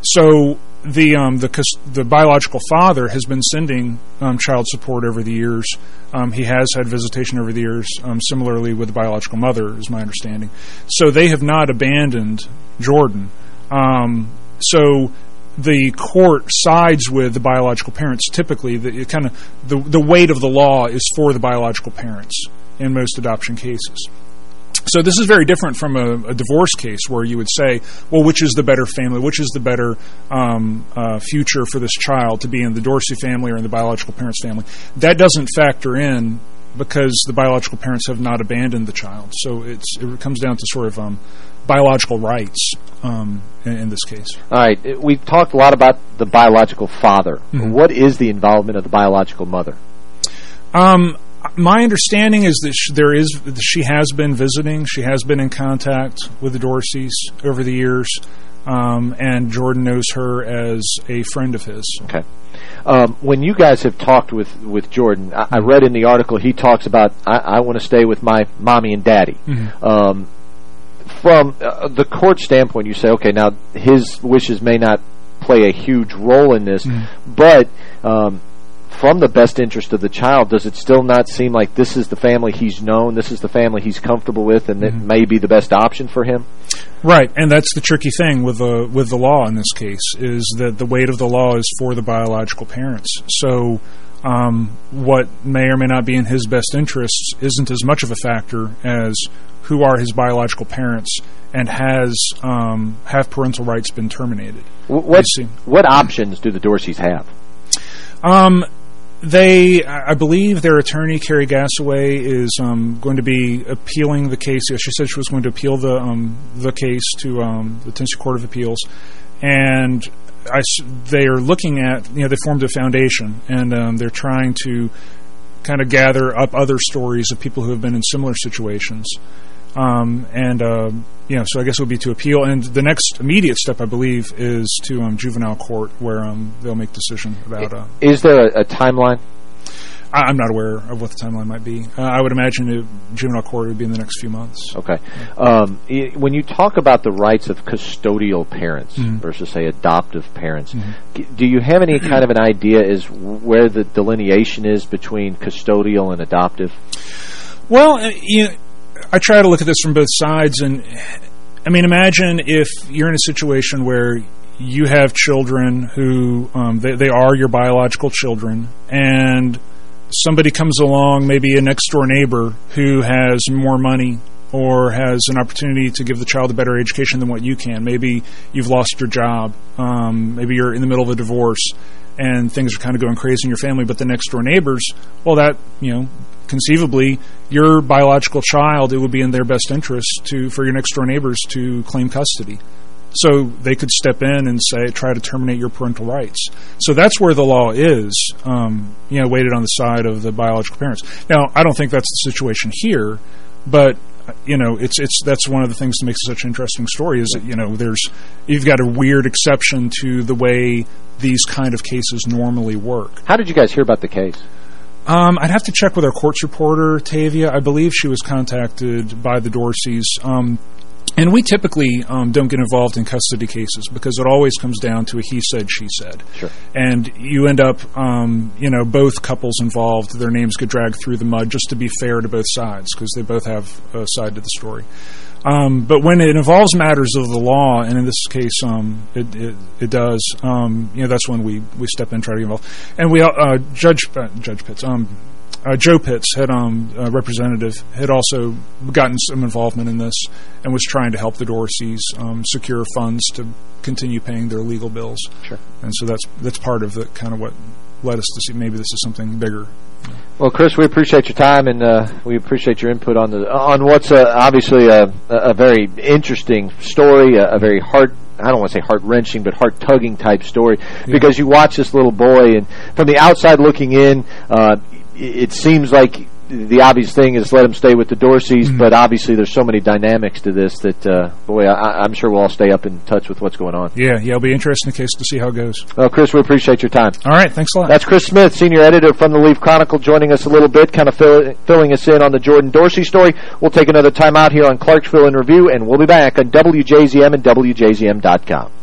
So the um, the the biological father has been sending um, child support over the years. Um, he has had visitation over the years. Um, similarly, with the biological mother, is my understanding. So they have not abandoned Jordan. Um, so the court sides with the biological parents. Typically, the kind of the the weight of the law is for the biological parents in most adoption cases. So this is very different from a, a, divorce case where you would say, well, which is the better family? Which is the better um, uh, future for this child to be in the Dorsey family or in the biological parents' family? That doesn't factor in because the biological parents have not abandoned the child. So it's it comes down to sort of um, biological rights um, in, in, this case. All right. We've talked a lot about the biological father. Mm -hmm. what is the involvement of the biological mother? Um, my understanding is that there is she has been visiting. She has been in contact with the Dorseys over the years, um, and Jordan knows her as a friend of his. Okay. Um, when you guys have talked with with Jordan, I, I read in the article he talks about I, I want to stay with my mommy and daddy. Mm -hmm. um, from uh, the court standpoint, you say, okay, now his wishes may not play a huge role in this, mm but um, from the best interest of the child, does it still not seem like this is the family he's known, this is the family he's comfortable with, and mm -hmm. it may be the best option for him? Right, and that's the tricky thing with the with the law in this case is that the weight of the law is for the biological parents. So um, what may or may not be in his best interests isn't as much of a factor as who are his biological parents and has um, have parental rights been terminated. What what options do the Dorseys have? Um, they, I believe their attorney, Carrie Gassaway, is um, going to be appealing the case. She said she was going to appeal the um, the case to um, the Tennessee Court of Appeals. And they are looking at, you know, they formed a foundation, and um, they're trying to kind of gather up other stories of people who have been in similar situations. Um, and, uh, you know, so I guess it would be to appeal. And the next immediate step, I believe, is to um, juvenile court where um, they'll make decision about... Uh, is there a, a timeline? I, am not aware of what the timeline might be. Uh, I would imagine it, juvenile court would be in the next few months. Okay. Um, it, when you talk about the rights of custodial parents mm -hmm. versus, say, adoptive parents, mm -hmm. do you have any kind of an idea as where the delineation is between custodial and adoptive? Well, uh, you know, I try to look at this from both sides, and I mean, imagine if you're in a situation where you have children who um, they, they are your biological children, and somebody comes along, maybe a next-door neighbor who has more money or has an opportunity to give the child a better education than what you can. Maybe you've lost your job. Um, maybe you're in the middle of a divorce and things are kind of going crazy in your family, but the next-door neighbors, well, that, you know, conceivably, your biological child, it would be in their best interest to for your next door neighbors to claim custody. So they could step in and say, try to terminate your parental rights. So that's where the law is, um, you know, weighted on the side of the biological parents. Now, I don't think that's the situation here, but you know, it's it's that's one of the things that makes it such an interesting story is that you know there's you've got a weird exception to the way these kind of cases normally work. How did you guys hear about the case? Um, I'd have to check with our courts reporter, Tavia. I believe she was contacted by the Dorseys. Um, and we typically um, don't get involved in custody cases because it always comes down to a he said, she said. Sure. And you end up, um, you know, both couples involved, their names get dragged through the mud just to be fair to both sides because they both have a side to the story. Um, but when it involves matters of the law, and in this case, um, it, it, it does. Um, you know, that's when we we step in, try to get involved. And we uh, Judge uh, Judge Pitts, um, uh, Joe Pitts, head um, uh, representative, had also gotten some involvement in this and was trying to help the Dorseys um, secure funds to continue paying their legal bills. Sure. And so that's that's part of the kind of what led us to see maybe this is something bigger well, Chris, we appreciate your time and uh, we appreciate your input on the on what's uh, obviously a, a very interesting story, a, a very heart I don't want to say heart-wrenching, but heart-tugging type story because you watch this little boy, and from the outside looking in, uh, it seems like the obvious thing is let him stay with the Dorseys, mm -hmm. but obviously there's so many dynamics to this that, uh, boy, I, am sure we'll all stay up in touch with what's going on. Yeah, yeah, it'll be interesting case to see how it goes. Well, Chris, we appreciate your time. All right, thanks a lot. That's Chris Smith, senior editor from the Leaf Chronicle, joining us a little bit, kind of fill, filling us in on the Jordan Dorsey story. We'll take another time out here on Clarksville in Review, and we'll be back on WJZM and WJZM.com.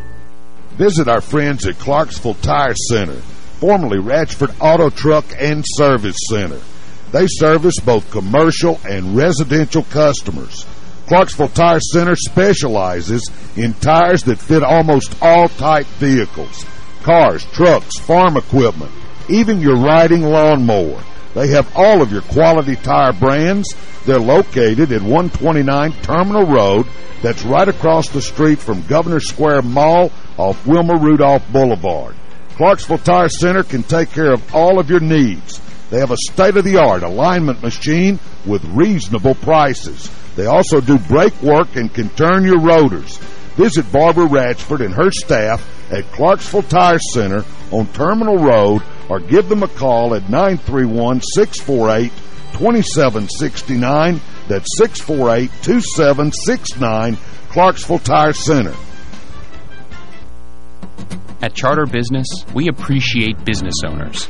Visit our friends at Clarksville Tire Center, formerly Ratchford Auto Truck and Service Center. They service both commercial and residential customers. Clarksville Tire Center specializes in tires that fit almost all type vehicles. Cars, trucks, farm equipment, even your riding lawnmower. They have all of your quality tire brands. They're located at 129 Terminal Road. That's right across the street from Governor Square Mall off Wilma Rudolph Boulevard. Clarksville Tire Center can take care of all of your needs. They have a state-of-the-art alignment machine with reasonable prices. They also do brake work and can turn your rotors. Visit Barbara Ratchford and her staff at Clarksville Tire Center on Terminal Road or give them a call at 931-648-2769. That's 648-2769, Clarksville Tire Center. At Charter Business, we appreciate business owners.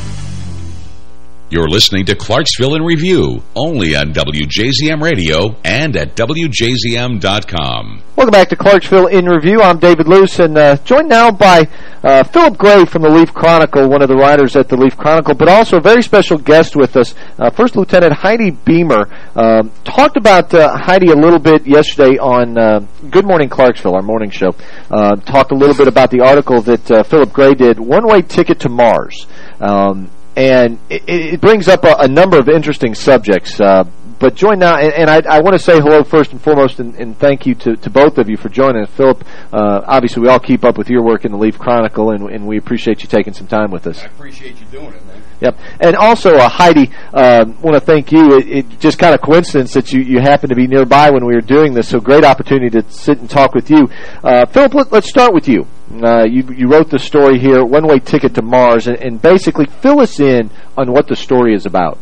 You're listening to Clarksville in Review, only on WJZM Radio and at WJZM.com. Welcome back to Clarksville in Review. I'm David Luce, and uh, joined now by uh, Philip Gray from the Leaf Chronicle, one of the writers at the Leaf Chronicle, but also a very special guest with us, uh, First Lieutenant Heidi Beemer. Um, talked about uh, Heidi a little bit yesterday on uh, Good Morning Clarksville, our morning show. Uh, talked a little bit about the article that Philip Gray did, One Way Ticket to Mars. Um, and it, it, brings up a, a, number of interesting subjects. Uh, but join now, and, and I, I want to say hello first and foremost, and, and, thank you to, to both of you for joining us. Philip, uh, obviously we all keep up with your work in the Leaf Chronicle, and, and we appreciate you taking some time with us. I appreciate you doing it, man. Yep. And also, uh, Heidi, uh, want to thank you. It, it just kind of coincidence that you, you happened to be nearby when we were doing this, so great opportunity to sit and talk with you. Uh, Philip, let, us start with you. Uh, you. You wrote the story here, One Way Ticket to Mars, and, and basically fill us in on what the story is about.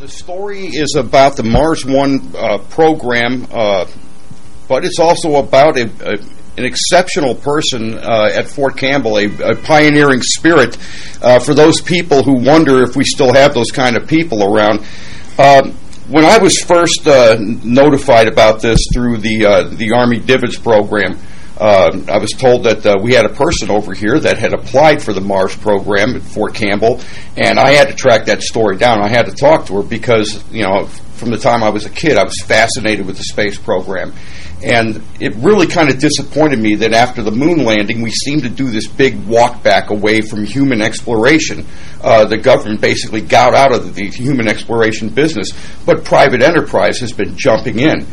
The story is about the Mars One uh, program, uh, but it's also about a, a an exceptional person uh, at Fort Campbell, a, a pioneering spirit uh, for those people who wonder if we still have those kind of people around. Uh, when I was first uh, notified about this through the the Army DVIDS program, uh, I was told that uh, we had a person over here that had applied for the Mars program at Fort Campbell, and I had to track that story down. I had to talk to her because, you know, from the time I was a kid, I was fascinated with the space program. And it really kind of disappointed me that after the moon landing, we seemed to do this big walk back away from human exploration. Uh, the government basically got out of the human exploration business, but private enterprise has been jumping in.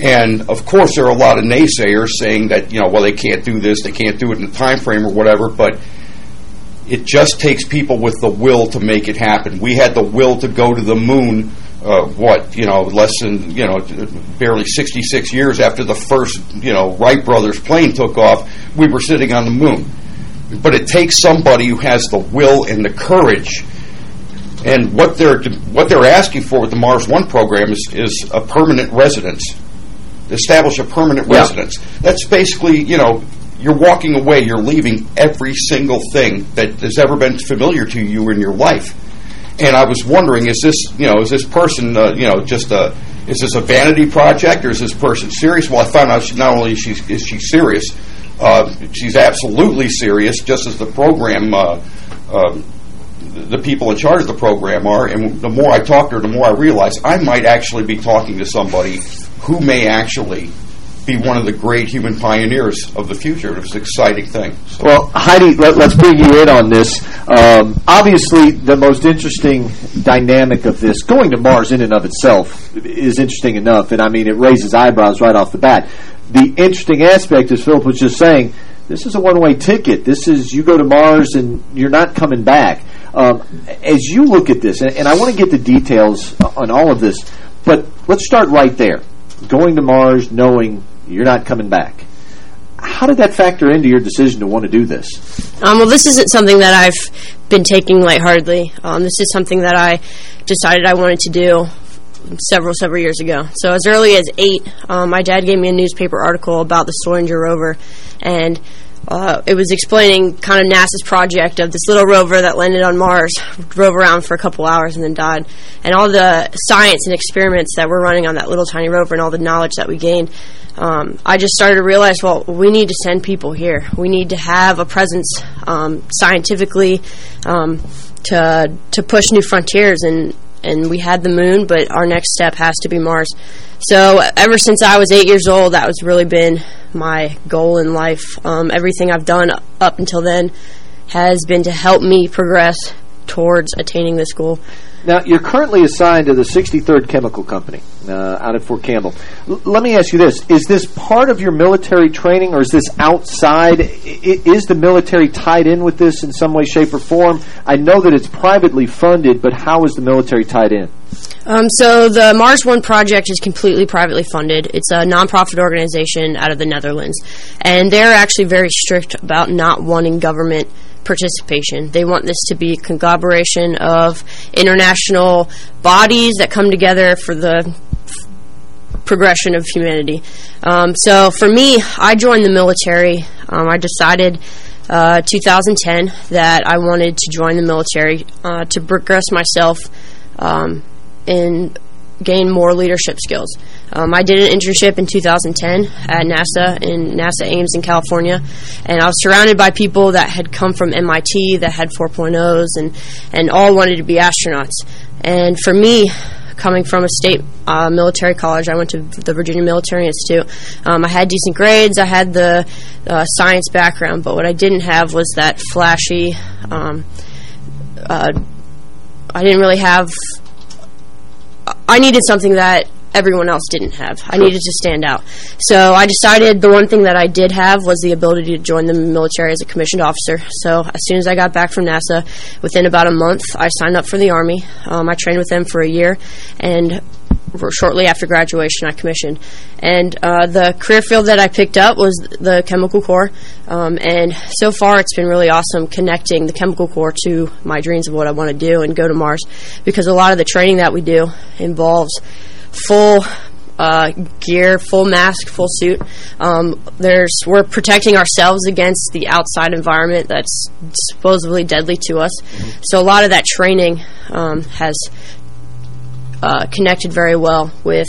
And of course, there are a lot of naysayers saying that you know, well, they can't do this, they can't do it in a time frame or whatever, but it just takes people with the will to make it happen. We had the will to go to the moon uh, what, you know, less than, you know, barely 66 years after the first, you know, Wright brothers plane took off, we were sitting on the moon. But it takes somebody who has the will and the courage. And what they're what they're asking for with the Mars One program is, is a permanent residence. Establish a permanent yeah. residence. That's basically, you know, you're walking away, you're leaving every single thing that has ever been familiar to you in your life and I was wondering, is this, you know, is this person, uh, you know, just a, is this a vanity project or is this person serious? Well, I found out she, not only is she, is she serious, uh, she's absolutely serious, just as the program, uh, um, the people in charge of the program are. And the more I talk to her, the more I realize I might actually be talking to somebody who may actually be one of the great human pioneers of the future. It was an exciting thing. So. Well, Heidi, let, us bring you in on this. Um, obviously, the most interesting dynamic of this, going to Mars in and of itself, is interesting enough. And, I mean, it raises eyebrows right off the bat. The interesting aspect, as Philip was just saying, this is a one-way ticket. This is, you go to Mars and you're not coming back. Um, as you look at this, and, and I want to get the details on all of this, but let's start right there. Going to Mars, knowing you're not coming back. How did that factor into your decision to want to do this? Um, well, this isn't something that I've been taking lightheartedly. Um, this is something that I decided I wanted to do several, several years ago. So as early as eight, um, my dad gave me a newspaper article about the Sojourner rover, and uh, it was explaining kind of NASA's project of this little rover that landed on Mars, drove around for a couple hours and then died. And all the science and experiments that we're running on that little tiny rover and all the knowledge that we gained, um, I just started to realize, well, we need to send people here. We need to have a presence um, scientifically um, to to push new frontiers. And, and we had the moon, but our next step has to be Mars. So ever since I was eight years old, that was really been my goal in life. Um, everything I've done up until then has been to help me progress towards attaining this goal. Now, you're currently assigned to the 63rd Chemical Company uh, out at Fort Campbell. L let me ask you this. Is this part of your military training, or is this outside? I is the military tied in with this in some way, shape, or form? I know that it's privately funded, but how is the military tied in? Um, so the Mars One project is completely privately funded. It's a nonprofit organization out of the Netherlands, and they're actually very strict about not wanting government participation. They want this to be a conglomeration of international bodies that come together for the progression of humanity. Um, so for me, I joined the military. Um, I decided uh, 2010 that I wanted to join the military uh, to progress myself um, and gain more leadership skills. Um, I did an internship in 2010 at NASA in NASA Ames in California, and I was surrounded by people that had come from MIT that had 4.0s and and all wanted to be astronauts. And for me, coming from a state uh, military college, I went to the Virginia Military Institute. Um, I had decent grades. I had the uh, science background, but what I didn't have was that flashy. Um, uh, I didn't really have I needed something that everyone else didn't have. I needed to stand out. So I decided the one thing that I did have was the ability to join the military as a commissioned officer. So as soon as I got back from NASA, within about a month, I signed up for the Army. Um, I trained with them for a year, and shortly after graduation, I commissioned. And uh, the career field that I picked up was the chemical corps. Um, and so far, it's been really awesome connecting the chemical corps to my dreams of what I want to do and go to Mars. Because a lot of the training that we do involves full uh, gear, full mask, full suit. Um, there's we're protecting ourselves against the outside environment that's supposedly deadly to us. Mm -hmm. So a lot of that training um, has uh, connected very well with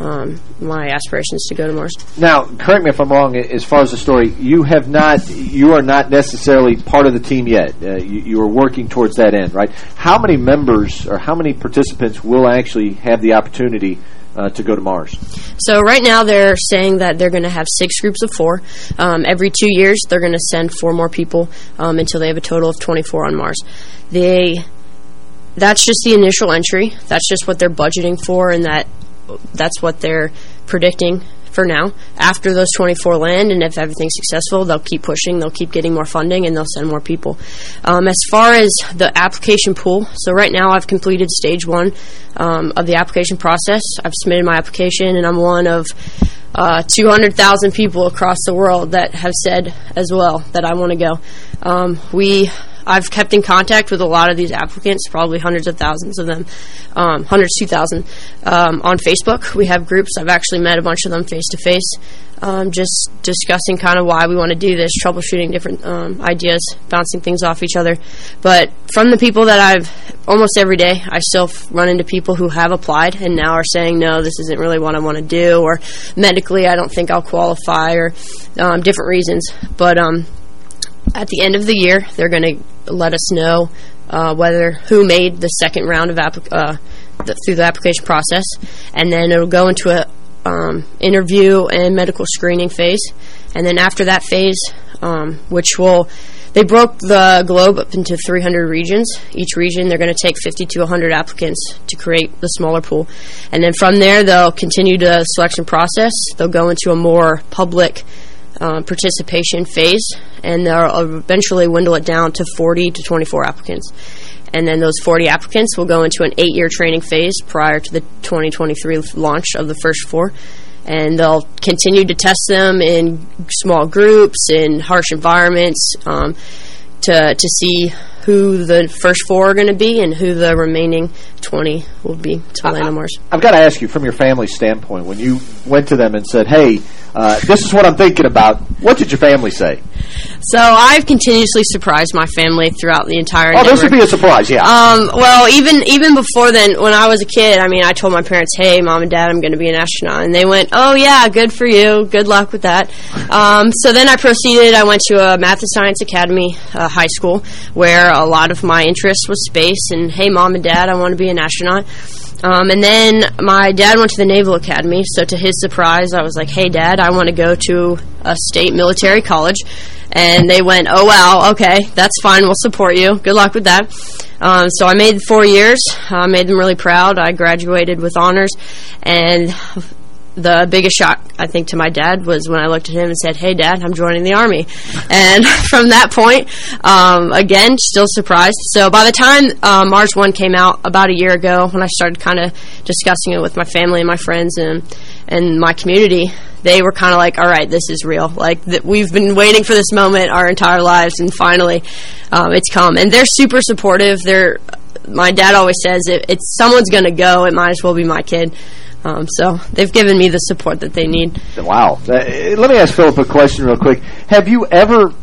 um, my aspirations to go to Mars. Now, correct me if I'm wrong. As far as the story, you have not, you are not necessarily part of the team yet. Uh, you, you, are working towards that end, right? How many members or how many participants will actually have the opportunity uh, to go to Mars? So right now they're saying that they're going to have six groups of four. Um, every two years they're going to send four more people um, until they have a total of 24 on Mars. They that's just the initial entry. That's just what they're budgeting for, and that that's what they're predicting for now. After those 24 land, and if everything's successful, they'll keep pushing, they'll keep getting more funding, and they'll send more people. Um, as far as the application pool, so right now I've completed stage one um, of the application process. I've submitted my application, and I'm one of uh, 200,000 people across the world that have said as well that I want to go. Um, we I've kept in contact with a lot of these applicants, probably hundreds of thousands of them, um, hundreds, 2,000, um, on Facebook. We have groups. I've actually met a bunch of them face-to-face, -face, um, just discussing kind of why we want to do this, troubleshooting different um, ideas, bouncing things off each other. But from the people that I've, almost every day, I still run into people who have applied and now are saying, no, this isn't really what I want to do, or medically I don't think I'll qualify, or um, different reasons. But um, at the end of the year, they're going to let us know uh, whether who made the second round of uh, the, through the application process, and then it'll go into a um, interview and medical screening phase, and then after that phase, um, which will they broke the globe up into 300 regions. Each region, they're going to take 50 to 100 applicants to create the smaller pool. And then from there, they'll continue the selection process. They'll go into a more public uh, participation phase, and they'll eventually dwindle it down to 40 to 24 applicants. And then those 40 applicants will go into an eight-year training phase prior to the 2023 launch of the first four. And they'll continue to test them in small groups, in harsh environments, um, to to see who the first four are going to be and who the remaining 20 will be to land on Mars. I've got to ask you, from your family standpoint, when you went to them and said, hey, uh, this is what I'm thinking about, what did your family say? So I've continuously surprised my family throughout the entire. Oh, this would be a surprise, yeah. Um, well, even even before then, when I was a kid, I mean, I told my parents, "Hey, mom and dad, I'm going to be an astronaut," and they went, "Oh yeah, good for you. Good luck with that." Um, so then I proceeded. I went to a math and science academy, uh, high school, where a lot of my interest was space. And hey, mom and dad, I want to be an astronaut. Um, and then my dad went to the Naval Academy, so to his surprise, I was like, hey, Dad, I want to go to a state military college. And they went, oh, wow, okay, that's fine, we'll support you. Good luck with that. Um, so I made four years. I made them really proud. I graduated with honors. And the biggest shock, I think, to my dad was when I looked at him and said, hey, Dad, I'm joining the Army. (laughs) and (laughs) from that point, um, again, still surprised. So by the time uh, Mars 1 came out about a year ago, when I started kind of discussing it with my family and my friends and, and my community, they were kind of like, all right, this is real. Like, th we've been waiting for this moment our entire lives, and finally um, it's come. And they're super supportive. They're my dad always says, if it's someone's going to go, it might as well be my kid. Um, so they've given me the support that they need. Wow. Uh, let me ask Philip a question real quick. Have you ever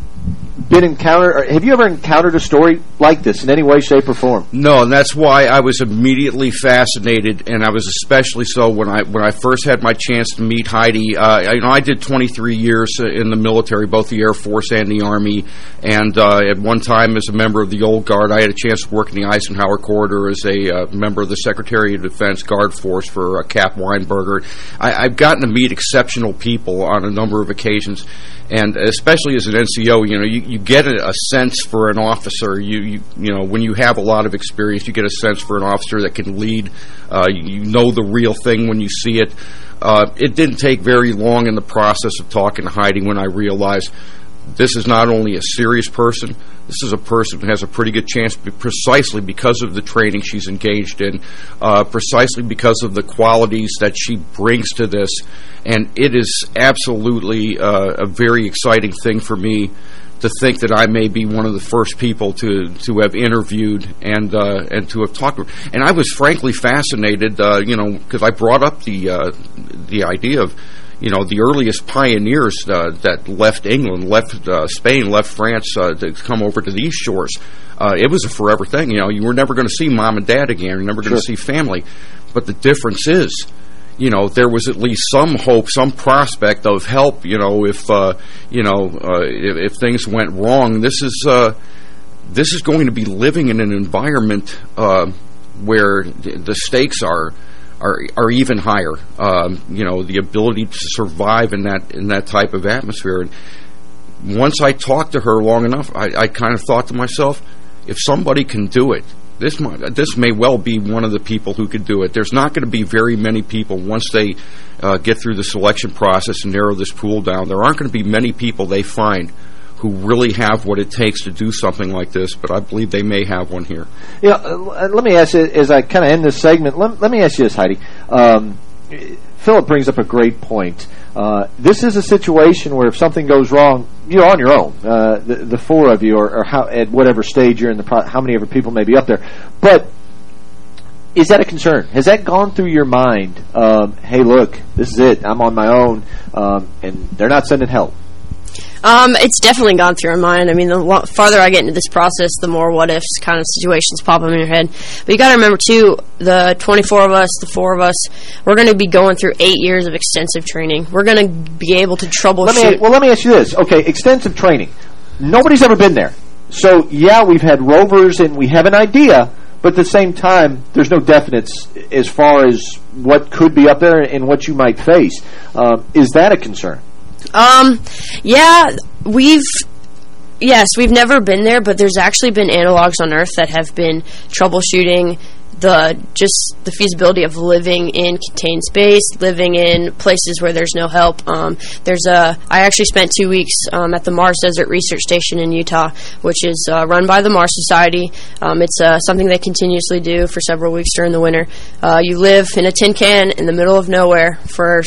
been encountered, have you ever encountered a story like this in any way, shape, or form? No, and that's why I was immediately fascinated, and I was especially so when I when I first had my chance to meet Heidi. Uh, you know, I did 23 years in the military, both the Air Force and the Army, and uh, at one time as a member of the Old Guard, I had a chance to work in the Eisenhower Corridor as a uh, member of the Secretary of Defense Guard Force for uh, Cap Weinberger. I, I've gotten to meet exceptional people on a number of occasions, and especially as an NCO, you know, you, you get a, a sense for an officer. You, you you know, when you have a lot of experience, you get a sense for an officer that can lead. Uh, you know the real thing when you see it. Uh, it didn't take very long in the process of talking to Heidi when I realized this is not only a serious person, this is a person who has a pretty good chance precisely because of the training she's engaged in, uh, precisely because of the qualities that she brings to this. And it is absolutely uh, a very exciting thing for me to think that I may be one of the first people to to have interviewed and uh, and to have talked. With. And I was frankly fascinated, uh, you know, because I brought up the uh, the idea of you know, the earliest pioneers uh, that left England, left uh, Spain, left France uh, to come over to these shores, uh, it was a forever thing. You know, you were never going to see mom and dad again. You're never going to sure. see family. But the difference is, you know, there was at least some hope, some prospect of help, you know, if, uh, you know, uh, if, if, things went wrong. This is, this is going to be living in an environment where the stakes are are are even higher. Um, you know, the ability to survive in that in that type of atmosphere. And once I talked to her long enough, I, I kind of thought to myself, if somebody can do it, this might, this may well be one of the people who could do it. There's not going to be very many people once they uh, get through the selection process and narrow this pool down. There aren't going to be many people they find who really have what it takes to do something like this, but I believe they may have one here. Yeah, uh, let me ask you, as I kind of end this segment, let, let me ask you this, Heidi. Um, Philip brings up a great point. Uh, this is a situation where if something goes wrong, you're on your own. Uh, the, the, four of you, or, or how, at whatever stage you're in the how many ever people may be up there. But is that a concern? Has that gone through your mind? Um, hey, look, this is it. I'm on my own, um, and they're not sending help. Um, it's definitely gone through my mind. I mean, the farther I get into this process, the more what-ifs kind of situations pop up in your head. But you got to remember, too, the 24 of us, the four of us, we're going to be going through eight years of extensive training. We're going to be able to troubleshoot. Let me, well, let me ask you this. Okay, extensive training. Nobody's ever been there. So, yeah, we've had rovers and we have an idea, but at the same time, there's no definites as far as what could be up there and what you might face. Um, is that a concern? Um, yeah, we've yes, we've never been there, but there's actually been analogs on Earth that have been troubleshooting the just the feasibility of living in contained space, living in places where there's no help. Um, there's a I actually spent two weeks um, at the Mars Desert Research Station in Utah, which is uh, run by the Mars Society. Um, it's uh, something they continuously do for several weeks during the winter. Uh, you live in a tin can in the middle of nowhere for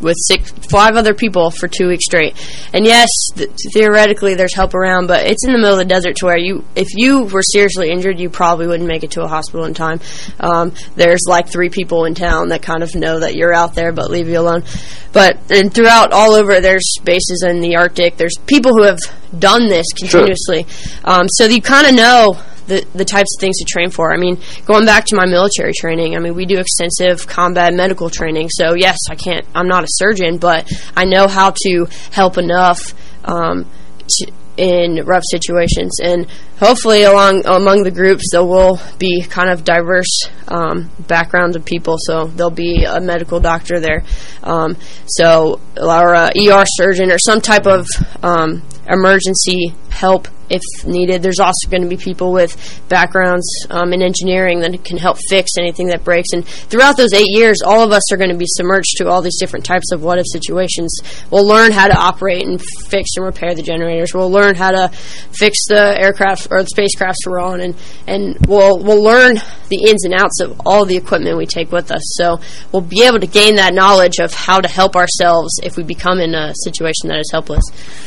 with six, five other people for two weeks straight. And yes, th theoretically there's help around, but it's in the middle of the desert to where you, if you were seriously injured, you probably wouldn't make it to a hospital in time. Um, there's like three people in town that kind of know that you're out there, but leave you alone. But and throughout all over, there's bases in the Arctic. There's people who have done this continuously, sure. um, so you kind of know the, the types of things to train for. I mean, going back to my military training, I mean, we do extensive combat medical training. So, yes, I can't, I'm not a surgeon, but I know how to help enough um, to, in rough situations. And hopefully along among the groups, there will be kind of diverse um, backgrounds of people. So there'll be a medical doctor there. Um, so our uh, ER surgeon or some type of um, emergency help if needed. There's also going to be people with backgrounds um, in engineering that can help fix anything that breaks. And throughout those eight years, all of us are going to be submerged to all these different types of what-if situations. We'll learn how to operate and fix and repair the generators. We'll learn how to fix the aircraft or the spacecrafts we're on, and and we'll we'll learn the ins and outs of all the equipment we take with us. So we'll be able to gain that knowledge of how to help ourselves if we become in a situation that is helpless.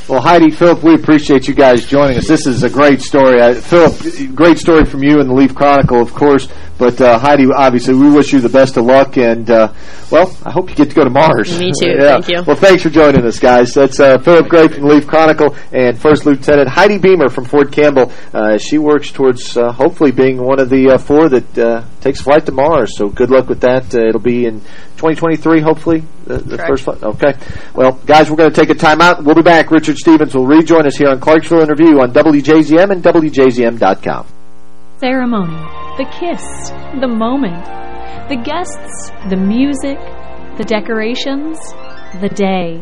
Well, Heidi, Philip, we appreciate you guys joining us. This is a great story. I, Philip, great story from you in the Leaf Chronicle, of course. But uh, Heidi, obviously, we wish you the best of luck. And, uh, well, I hope you get to go to Mars. Me too. (laughs) yeah. Thank you. Well, thanks for joining us, guys. That's uh, Philip Gray from the Leaf Chronicle and First Lieutenant Heidi Beemer from Fort Campbell. Uh, she works towards uh, hopefully being one of the uh, four that takes flight to Mars. So good luck with that. it'll be in 2023, hopefully, the, the first flight. Okay. Well, guys, we're going to take a timeout. We'll be back. Richard Stevens will rejoin us here on Clarksville in Review on WJZM and WJZM.com. Ceremony, the kiss, the moment, the guests, the music, the decorations, the day.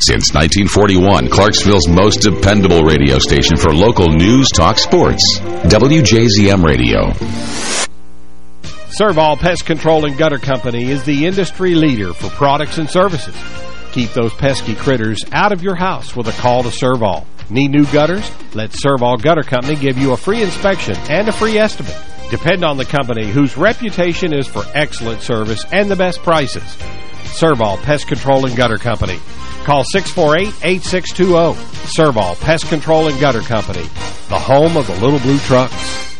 Since 1941, Clarksville's most dependable radio station for local news, talk, sports. WJZM Radio. Servall Pest Control and Gutter Company is the industry leader for products and services. Keep those pesky critters out of your house with a call to Servall. Need new gutters? Let Servall Gutter Company give you a free inspection and a free estimate. Depend on the company whose reputation is for excellent service and the best prices. Servall Pest Control and Gutter Company. Call 648-8620. Servall Pest Control and Gutter Company, the home of the little blue trucks.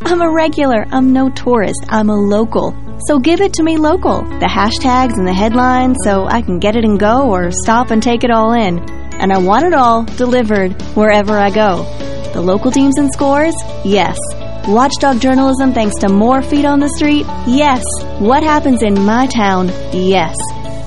I'm a regular. I'm no tourist. I'm a local. So give it to me local. The hashtags and the headlines so I can get it and go or stop and take it all in. And I want it all delivered wherever I go. The local teams and scores? Yes. Watchdog journalism thanks to more feet on the street? Yes. What happens in my town? Yes.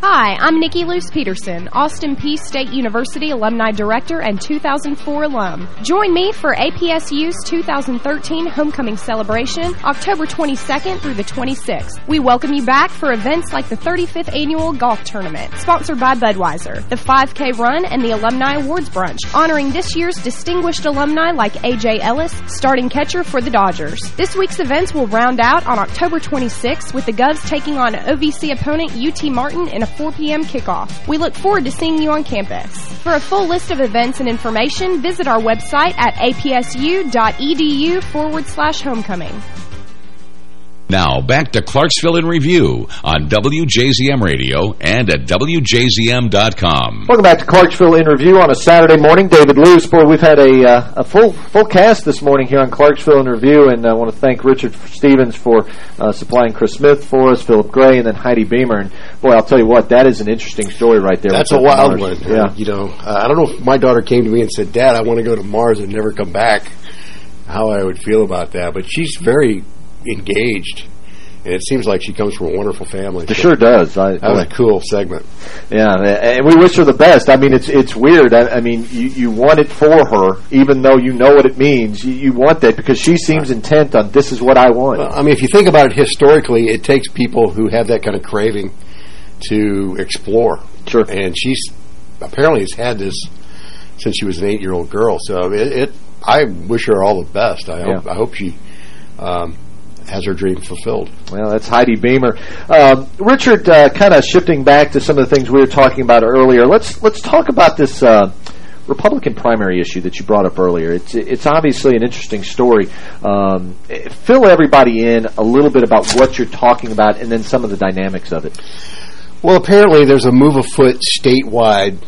Hi, I'm Nikki Luce Peterson, Austin Peay State University Alumni Director and 2004 alum. Join me for APSU's 2013 Homecoming Celebration, October 22nd through the 26th. We welcome you back for events like the 35th Annual Golf Tournament, sponsored by Budweiser, the 5K Run, and the Alumni Awards Brunch, honoring this year's distinguished alumni like A.J. Ellis, starting catcher for the Dodgers. This week's events will round out on October 26th with the Govs taking on OVC opponent UT Martin in a 4 p.m. kickoff. We look forward to seeing you on campus. For a full list of events and information, visit our website at apsu.edu forward slash homecoming. Now, back to Clarksville in Review on WJZM Radio and at WJZM.com. Welcome back to Clarksville in Review on a Saturday morning. David Lewis. Boy, we've had a, uh, a full full cast this morning here on Clarksville in Review, and I want to thank Richard Stevens for uh, supplying Chris Smith for us, Philip Gray, and then Heidi Beemer. And, boy, I'll tell you what, that is an interesting story right there. That's a wild Mars. one. Yeah. You know, uh, I don't know if my daughter came to me and said, Dad, I want to go to Mars and never come back, how I would feel about that. But she's very engaged. And it seems like she comes from a wonderful family. It so sure does. I, that was a cool segment. Yeah, and we wish her the best. I mean, it's it's weird. I, I mean, you, you want it for her, even though you know what it means. You, you want that because she seems intent on this is what I want. Well, I mean, if you think about it historically, it takes people who have that kind of craving to explore. Sure. And she's apparently has had this since she was an eight-year-old girl. So it, it, I wish her all the best. I hope, I hope she um, has her dream fulfilled. Well, that's Heidi Beemer. Um, Richard, uh, kind of shifting back to some of the things we were talking about earlier. Let's let's talk about this uh, Republican primary issue that you brought up earlier. It's it's obviously an interesting story. Um, fill everybody in a little bit about what you're talking about, and then some of the dynamics of it. Well, apparently there's a move afoot statewide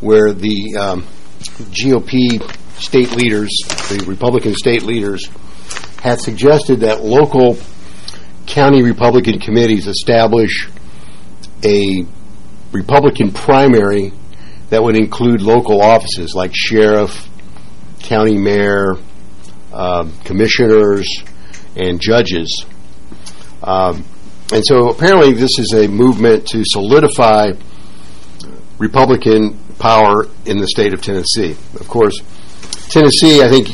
where the um, GOP state leaders, the Republican state leaders, had suggested that local county Republican committees establish a Republican primary that would include local offices like sheriff, county mayor, uh, commissioners, and judges. Um, and so apparently this is a movement to solidify Republican power in the state of Tennessee. Of course, Tennessee, I think,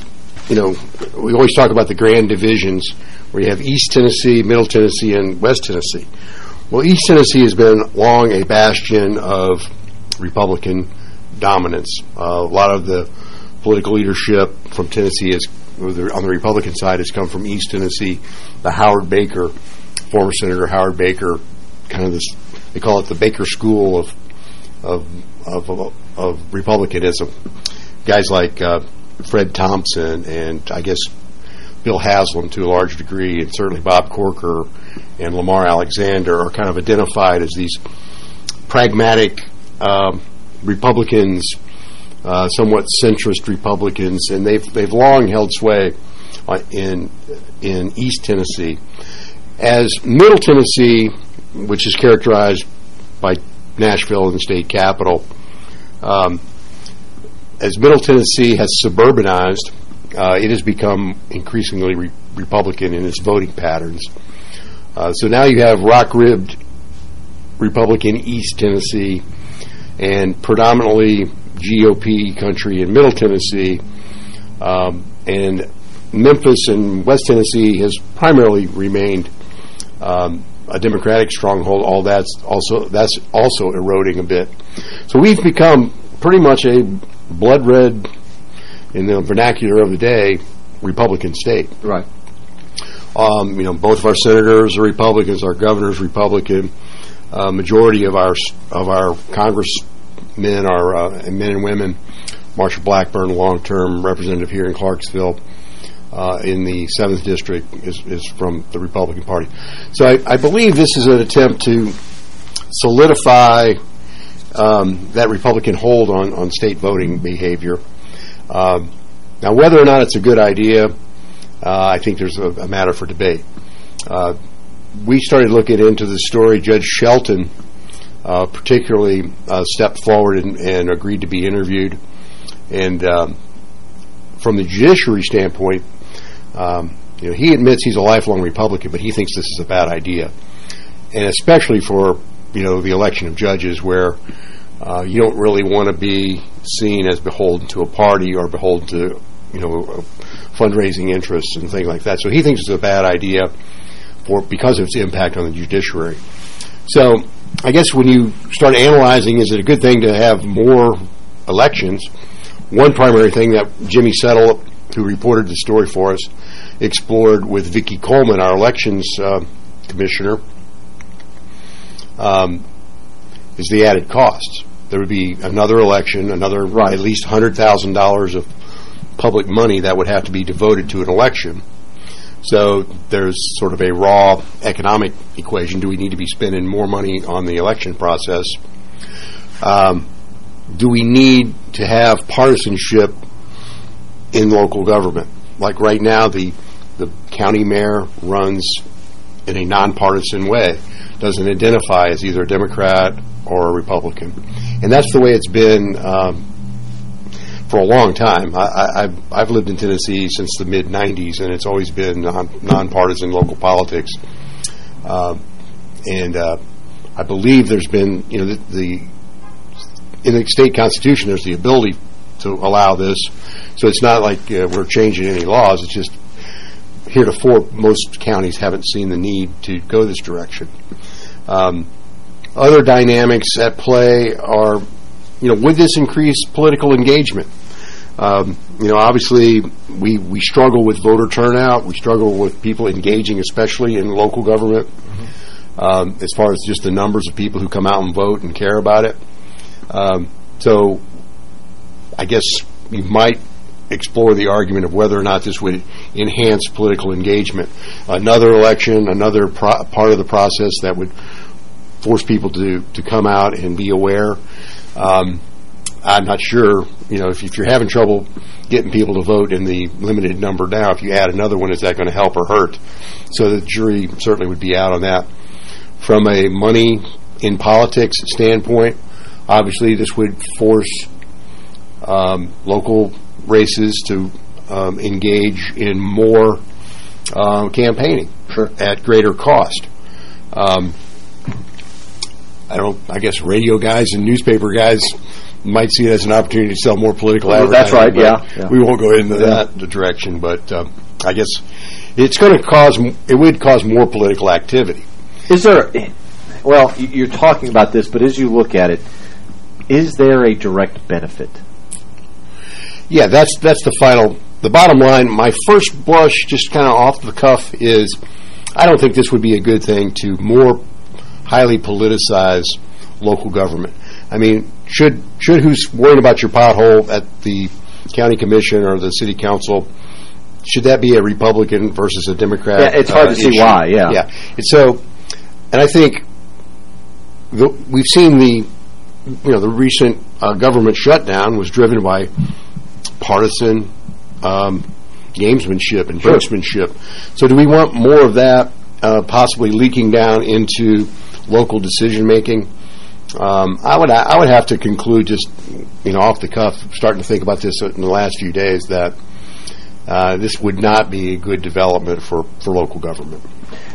you know, we always talk about the grand divisions where you have East Tennessee, Middle Tennessee, and West Tennessee. Well, East Tennessee has been long a bastion of Republican dominance. Uh, a lot of the political leadership from Tennessee is on the Republican side has come from East Tennessee. The Howard Baker, former Senator Howard Baker, kind of this they call it the Baker School of of of, of, of Republicanism. Guys like uh, Fred Thompson and I guess Bill Haslam to a large degree, and certainly Bob Corker and Lamar Alexander are kind of identified as these pragmatic um, Republicans, uh, somewhat centrist Republicans, and they've they've long held sway in in East Tennessee. As Middle Tennessee, which is characterized by Nashville and the state capital, um, as Middle Tennessee has suburbanized, uh, it has become increasingly re Republican in its voting patterns. Uh, so now you have rock-ribbed Republican East Tennessee and predominantly GOP country in Middle Tennessee, um, and Memphis and West Tennessee has primarily remained um, a Democratic stronghold. All that's also that's also eroding a bit. So we've become pretty much a blood red, in the vernacular of the day, Republican state. Right. Um, you know, both of our senators are Republicans. Our governor's Republican. Uh, majority of our of our congressmen are uh, men and women. Marsha Blackburn, long-term representative here in Clarksville, uh, in the 7th District, is, is from the Republican Party. So I, I believe this is an attempt to solidify um, that Republican hold on, on state voting behavior. Uh, now, whether or not it's a good idea, uh, I think there's a, a matter for debate. Uh, we started looking into the story. Judge Shelton uh, particularly uh, stepped forward and, and, agreed to be interviewed. And um, from the judiciary standpoint, um, you know, he admits he's a lifelong Republican, but he thinks this is a bad idea. And especially for, you know, the election of judges where uh, you don't really want to be seen as beholden to a party or beholden to, you know, fundraising interests and things like that. So he thinks it's a bad idea for because of its impact on the judiciary. So I guess when you start analyzing, is it a good thing to have more elections? One primary thing that Jimmy Settle, who reported the story for us, explored with Vicki Coleman, our elections uh, commissioner, um, is the added costs. There would be another election, another right. at least $100,000 of public money that would have to be devoted to an election. So there's sort of a raw economic equation. Do we need to be spending more money on the election process? Um, do we need to have partisanship in local government? Like right now, the the county mayor runs in a nonpartisan way, doesn't identify as either a Democrat or a Republican. And that's the way it's been um, for a long time. I, have I've lived in Tennessee since the mid '90s, and it's always been non, nonpartisan local politics. Uh, and uh, I believe there's been, you know, the, the in the state constitution, there's the ability to allow this. So it's not like uh, we're changing any laws. It's just heretofore, most counties haven't seen the need to go this direction. Um, other dynamics at play are, you know, would this increase political engagement? Um, you know, obviously, we, we struggle with voter turnout. We struggle with people engaging, especially in local government, mm -hmm. um, as far as just the numbers of people who come out and vote and care about it. Um, so, I guess you might explore the argument of whether or not this would enhance political engagement. Another election, another part of the process that would force people to, to come out and be aware. Um, I'm not sure, you know, if, if you're having trouble getting people to vote in the limited number now, if you add another one, is that going to help or hurt? So the jury certainly would be out on that. From a money in politics standpoint, obviously this would force um, local races to um, engage in more uh, campaigning sure. at greater cost. I don't. I guess radio guys and newspaper guys might see it as an opportunity to sell more political well, advertising. That's right. Yeah, yeah, We won't go into yeah. that direction, but uh, I guess it's going to cause. It would cause more political activity. Is there? Well, you're talking about this, but as you look at it, is there a direct benefit? Yeah, that's that's the final. The bottom line. My first blush, just kind of off the cuff, is I don't think this would be a good thing to more highly politicized local government. I mean, should should who's worried about your pothole at the county commission or the city council, should that be a Republican versus a Democrat? Yeah, it's hard uh, to see issue? why, yeah. Yeah. And so, and I think the, we've seen the, you know, the recent uh, government shutdown was driven by partisan um, gamesmanship and Sure. brinksmanship. So do we want more of that uh, possibly leaking down into local decision making? Um, I would I would have to conclude just you know off the cuff, starting to think about this in the last few days that uh, this would not be a good development for, for local government.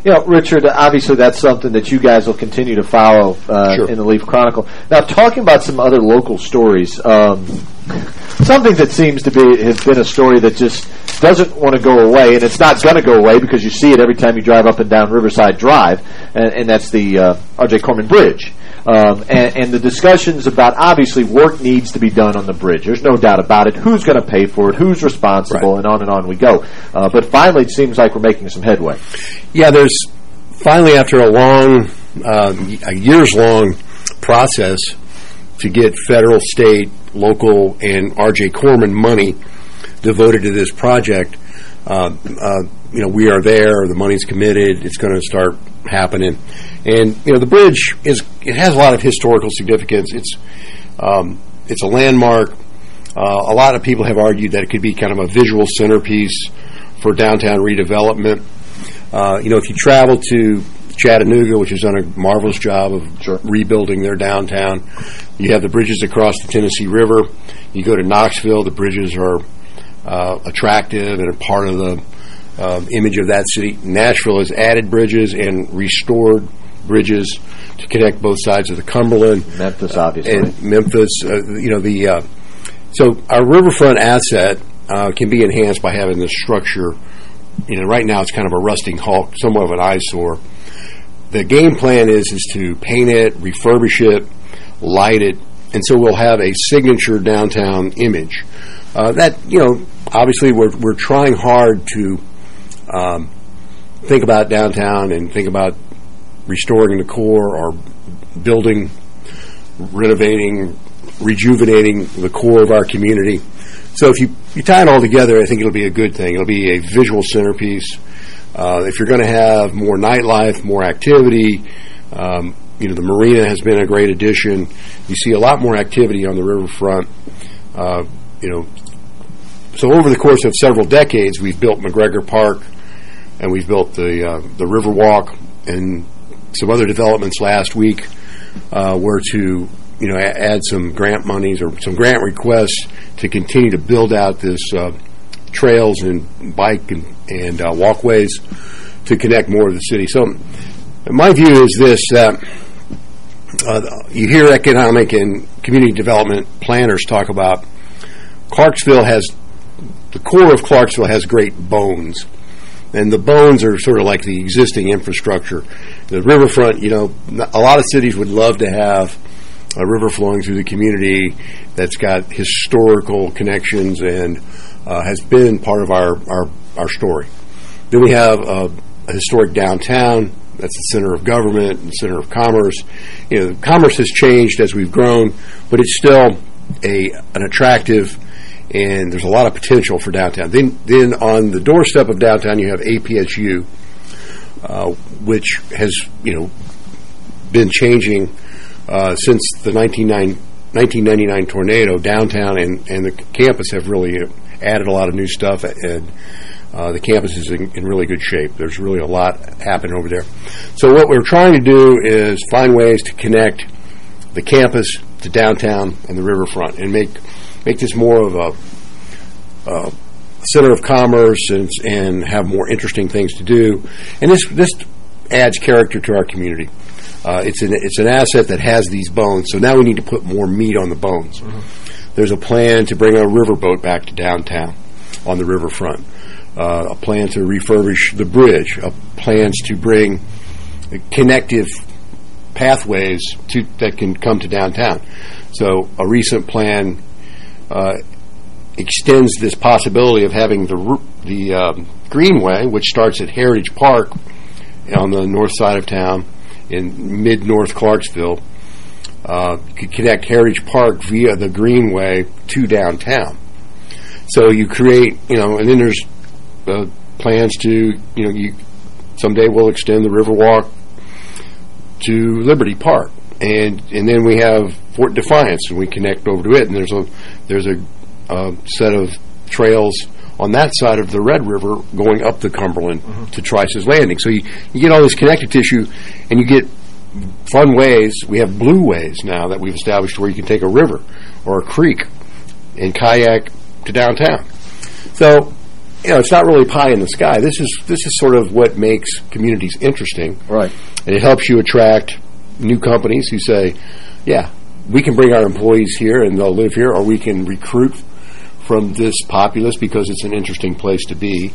You know, Richard, obviously that's something that you guys will continue to follow uh, Sure. in the Leaf Chronicle. Now, talking about some other local stories, um, something that seems to be has been a story that just doesn't want to go away, and it's not going to go away because you see it every time you drive up and down Riverside Drive, and, and that's the uh, R.J. Corman Bridge. Um, and, and the discussions about obviously work needs to be done on the bridge. There's no doubt about it. Who's going to pay for it? Who's responsible? And on and on we go. Uh, but finally, it seems like we're making some headway. Yeah, there's finally after a long, uh, a years-long process to get federal, state, local, and R.J. Corman money devoted to this project. Uh, uh, you know, we are there. The money's committed. It's going to start happening, and you know, the bridge is it has a lot of historical significance. It's um, it's a landmark. Uh, a lot of people have argued that it could be kind of a visual centerpiece for downtown redevelopment. Uh, you know, if you travel to Chattanooga, which has done a marvelous job of rebuilding their downtown, you have the bridges across the Tennessee River. You go to Knoxville, the bridges are uh, attractive and a part of the um, image of that city. Nashville has added bridges and restored bridges to connect both sides of the Cumberland. Memphis, obviously. And Memphis, uh, you know, the uh, so our riverfront asset uh, can be enhanced by having this structure. You know, right now it's kind of a rusting hulk, somewhat of an eyesore. The game plan is is to paint it, refurbish it, light it, and so we'll have a signature downtown image. Uh, that you know, obviously we're we're trying hard to um, think about downtown and think about restoring the core or building, renovating, rejuvenating the core of our community. So if you, you tie it all together, I think it'll be a good thing. It'll be a visual centerpiece. Uh, if you're going to have more nightlife, more activity, um, you know, the marina has been a great addition. You see a lot more activity on the riverfront. Uh, you know, so over the course of several decades, we've built McGregor Park, and we've built the uh, the Riverwalk, and some other developments last week uh, were to you know add some grant monies or some grant requests to continue to build out this uh, trails and bike and, and uh, walkways to connect more of the city. So my view is this that uh, you hear economic and community development planners talk about Clarksville has the core of Clarksville has great bones. And the bones are sort of like the existing infrastructure. The riverfront, you know, a lot of cities would love to have a river flowing through the community that's got historical connections and uh, has been part of our, our, our story. Then we have a, a historic downtown. That's the center of government, and center of commerce. You know, commerce has changed as we've grown, but it's still a an attractive, and there's a lot of potential for downtown. Then, then on the doorstep of downtown, you have APSU, uh, which has you know been changing uh, since the 1999 1999 tornado. Downtown and and the campus have really added a lot of new stuff and. Uh, the campus is in, in really good shape. There's really a lot happening over there. So what we're trying to do is find ways to connect the campus to downtown and the riverfront, and make make this more of a, a center of commerce and and have more interesting things to do. And this this adds character to our community. Uh, it's an it's an asset that has these bones. So now we need to put more meat on the bones. There's a plan to bring a riverboat back to downtown on the riverfront. Uh, a plan to refurbish the bridge. Uh, plans to bring connective pathways to that can come to downtown. So a recent plan uh, extends this possibility of having the the um, greenway, which starts at Heritage Park on the north side of town, in mid-north Clarksville. Uh, could connect Heritage Park via the Greenway to downtown. So you create, you know, and then there's uh, plans to, you know, you someday we'll extend the Riverwalk to Liberty Park, and and then we have Fort Defiance, and we connect over to it, and there's a there's a uh, set of trails on that side of the Red River going up the Cumberland to Trice's Landing. So you, you get all this connective tissue, and you get fun ways. We have blue ways now that we've established where you can take a river or a creek and kayak to downtown. So, you know, it's not really pie in the sky. This is this is sort of what makes communities interesting. Right. And it helps you attract new companies who say, yeah, we can bring our employees here and they'll live here, or we can recruit from this populace because it's an interesting place to be.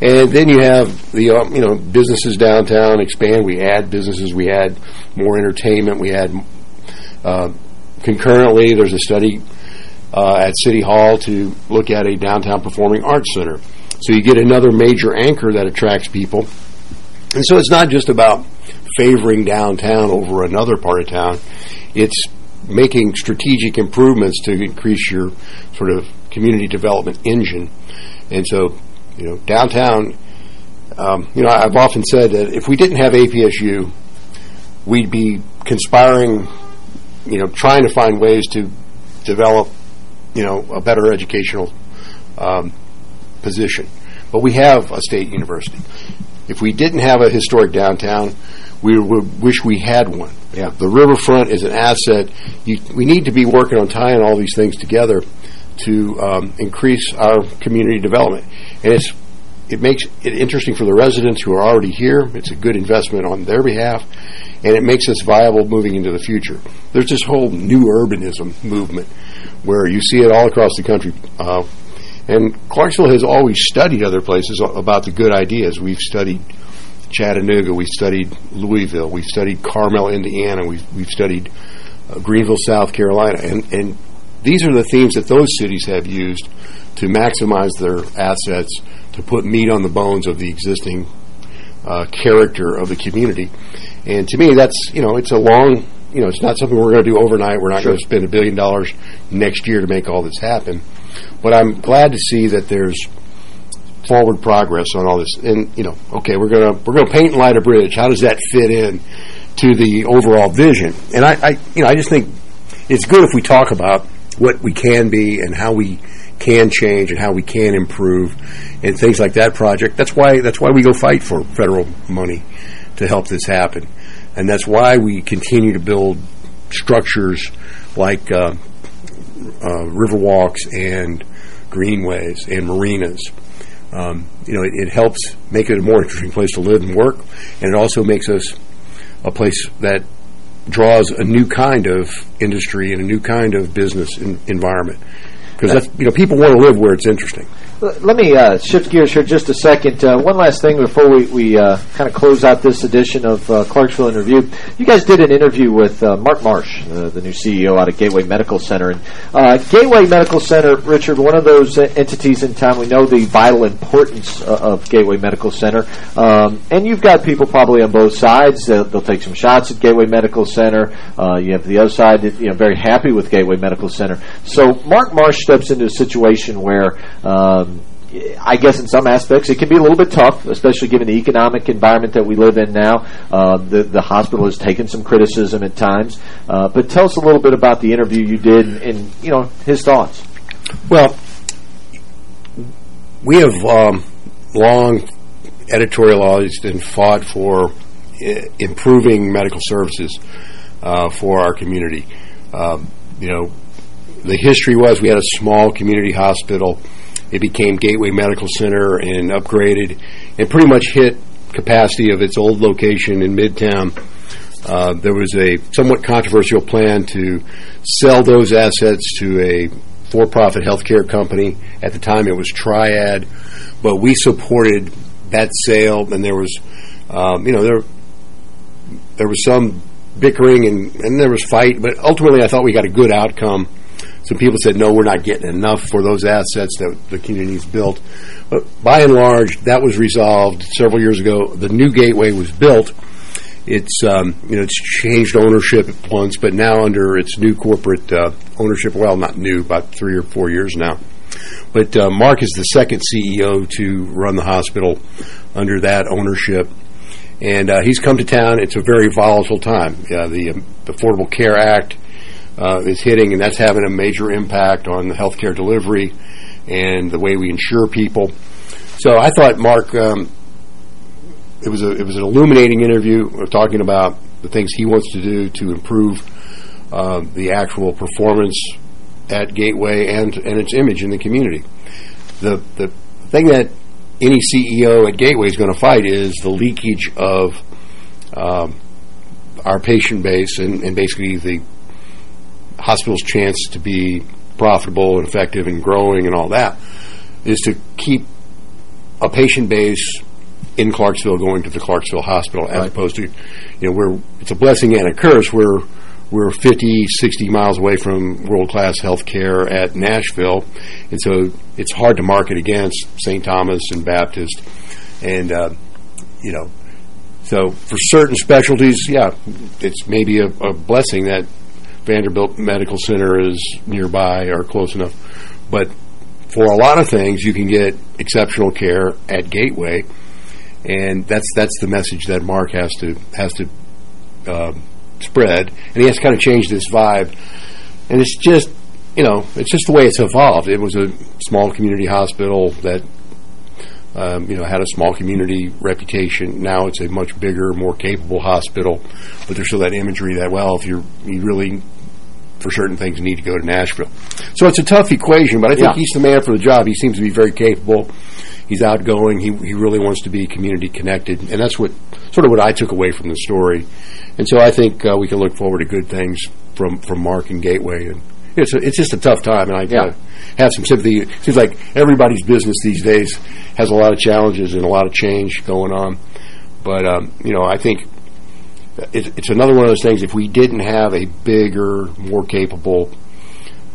And then you have the um, you know businesses downtown expand. We add businesses. We add more entertainment. We add uh, concurrently. There's a study uh, at City Hall to look at a downtown performing arts center. So you get another major anchor that attracts people. And so it's not just about favoring downtown over another part of town. It's making strategic improvements to increase your sort of community development engine. And so, you know, downtown, um, you know, I've often said that if we didn't have APSU, we'd be conspiring, you know, trying to find ways to develop, you know, a better educational um, position. But we have a state university. If we didn't have a historic downtown, we wish we had one. Yeah. The riverfront is an asset. You, we need to be working on tying all these things together to um, increase our community development. And it's it makes it interesting for the residents who are already here. It's a good investment on their behalf, and it makes us viable moving into the future. There's this whole new urbanism movement where you see it all across the country. Uh, and Clarksville has always studied other places about the good ideas. We've studied Chattanooga, we've studied Louisville, we've studied Carmel, Indiana, we've we've studied uh, Greenville, South Carolina, and and these are the themes that those cities have used to maximize their assets, to put meat on the bones of the existing uh, character of the community. And to me, that's you know, it's a long, you know, it's not something we're going to do overnight. We're not Sure. going to spend a billion dollars next year to make all this happen. But I'm glad to see that there's forward progress on all this. And you know, okay, we're gonna we're gonna paint and light a bridge. How does that fit in to the overall vision? And I, I you know, I just think it's good if we talk about what we can be and how we can change and how we can improve and things like that project. That's why that's why we go fight for federal money to help this happen. And that's why we continue to build structures like uh, uh, river walks and greenways and marinas. Um, you know, it, it helps make it a more interesting place to live and work, and it also makes us a place that draws a new kind of industry and a new kind of business in, environment. Because that's you know, people want to live where it's interesting. Let me uh, shift gears here just a second. Uh, one last thing before we, we uh, kind of close out this edition of uh, Clarksville in Review. You guys did an interview with uh, Mark Marsh, uh, the new CEO out of Gateway Medical Center. And Gateway Medical Center, Richard, one of those entities in town. We know the vital importance of Gateway Medical Center. Um, and you've got people probably on both sides. They'll, they'll take some shots at Gateway Medical Center. You have the other side that you know very happy with Gateway Medical Center. So Mark Marsh steps into a situation where um, I guess in some aspects it can be a little bit tough, especially given the economic environment that we live in now. Uh, the the hospital has taken some criticism at times. Uh, but tell us a little bit about the interview you did and, and you know his thoughts. Well, we have um, long editorialized and fought for uh, improving medical services uh, for our community. Um, you know, the history was we had a small community hospital. It became Gateway Medical Center and upgraded and pretty much hit capacity of its old location in Midtown. Uh, there was a somewhat controversial plan to sell those assets to a for-profit healthcare company. At the time, it was Triad, but we supported that sale, and there was, um, you know, there there was some bickering and, and there was fight, but ultimately, I thought we got a good outcome. Some people said, no, we're not getting enough for those assets that the community's built. But by and large, that was resolved several years ago. The new gateway was built, it's um, you know it's changed ownership once, but now under its new corporate uh, ownership, well, not new, about three or four years now. But uh, Mark is the second CEO to run the hospital under that ownership, and uh, he's come to town. It's a very volatile time. Uh, the um, Affordable Care Act uh, is hitting, and that's having a major impact on the healthcare delivery and the way we insure people. So I thought Mark um, it was a it was an illuminating interview talking about the things he wants to do to improve uh, the actual performance at Gateway and and its image in the community. The the thing that any CEO at Gateway is going to fight is the leakage of um, our patient base and, and basically the hospital's chance to be profitable and effective and growing and all that is to keep a patient base in Clarksville going to the Clarksville Hospital as opposed to, you know, we're, it's a blessing and a curse. We're, we're 50, 60 miles away from world-class health care at Nashville, and so it's hard to market against St. Thomas and Baptist. And, uh, you know, so for certain specialties, yeah, it's maybe a, a blessing that Vanderbilt Medical Center is nearby or close enough. But for a lot of things, you can get exceptional care at Gateway, and that's that's the message that Mark has to has to uh, spread, and he has to kind of change this vibe. And it's just, you know, it's just the way it's evolved. It was a small community hospital that, um, you know, had a small community reputation. Now it's a much bigger, more capable hospital, but there's still that imagery that, well, if you're you really for certain things need to go to Nashville. So it's a tough equation, but I think Yeah. he's the man for the job. He seems to be very capable. He's outgoing. He he really wants to be community connected, and that's what sort of what I took away from the story. And so I think uh, we can look forward to good things from from Mark and Gateway. And it's a, it's just a tough time, and I uh, have some sympathy. It seems like everybody's business these days has a lot of challenges and a lot of change going on. But um, you know, I think it, it's another one of those things. If we didn't have a bigger, more capable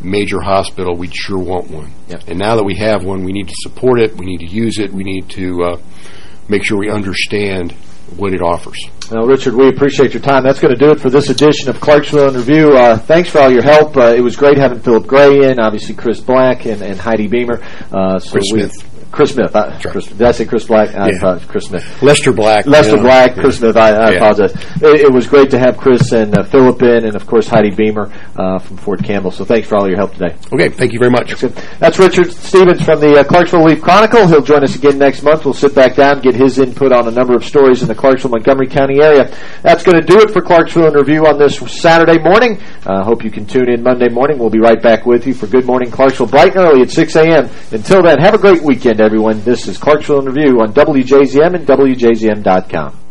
major hospital, we'd sure want one. And now that we have one, we need to support it. We need to use it. We need to uh, make sure we understand what it offers. Well, Richard, we appreciate your time. That's going to do it for this edition of Clarksville in Review. Uh, thanks for all your help. Uh, it was great having Philip Gray in, obviously Chris Black and, and Heidi Beemer. Uh, so Chris we- Smith. Chris Smith. Uh, Chris, did I say Chris Black? I Yeah. apologize. Chris Smith. Lester Black. Lester yeah. Black, Yeah. Chris Smith. I, I Yeah. apologize. It, it was great to have Chris and uh, Philip in, and of course Heidi Beemer uh, from Fort Campbell. So thanks for all your help today. Okay, thank you very much. That's Richard Stevens from the uh, Clarksville Leaf Chronicle. He'll join us again next month. We'll sit back down, get his input on a number of stories in the Clarksville-Montgomery County area. That's going to do it for Clarksville in Review on this Saturday morning. I uh, hope you can tune in Monday morning. We'll be right back with you for Good Morning Clarksville, bright and early at 6 a.m. Until then, have a great weekend, everyone. This is Clarksville in Review on WJZM and WJZM.com.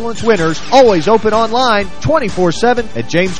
Excellence winners, always open online 24-7 at James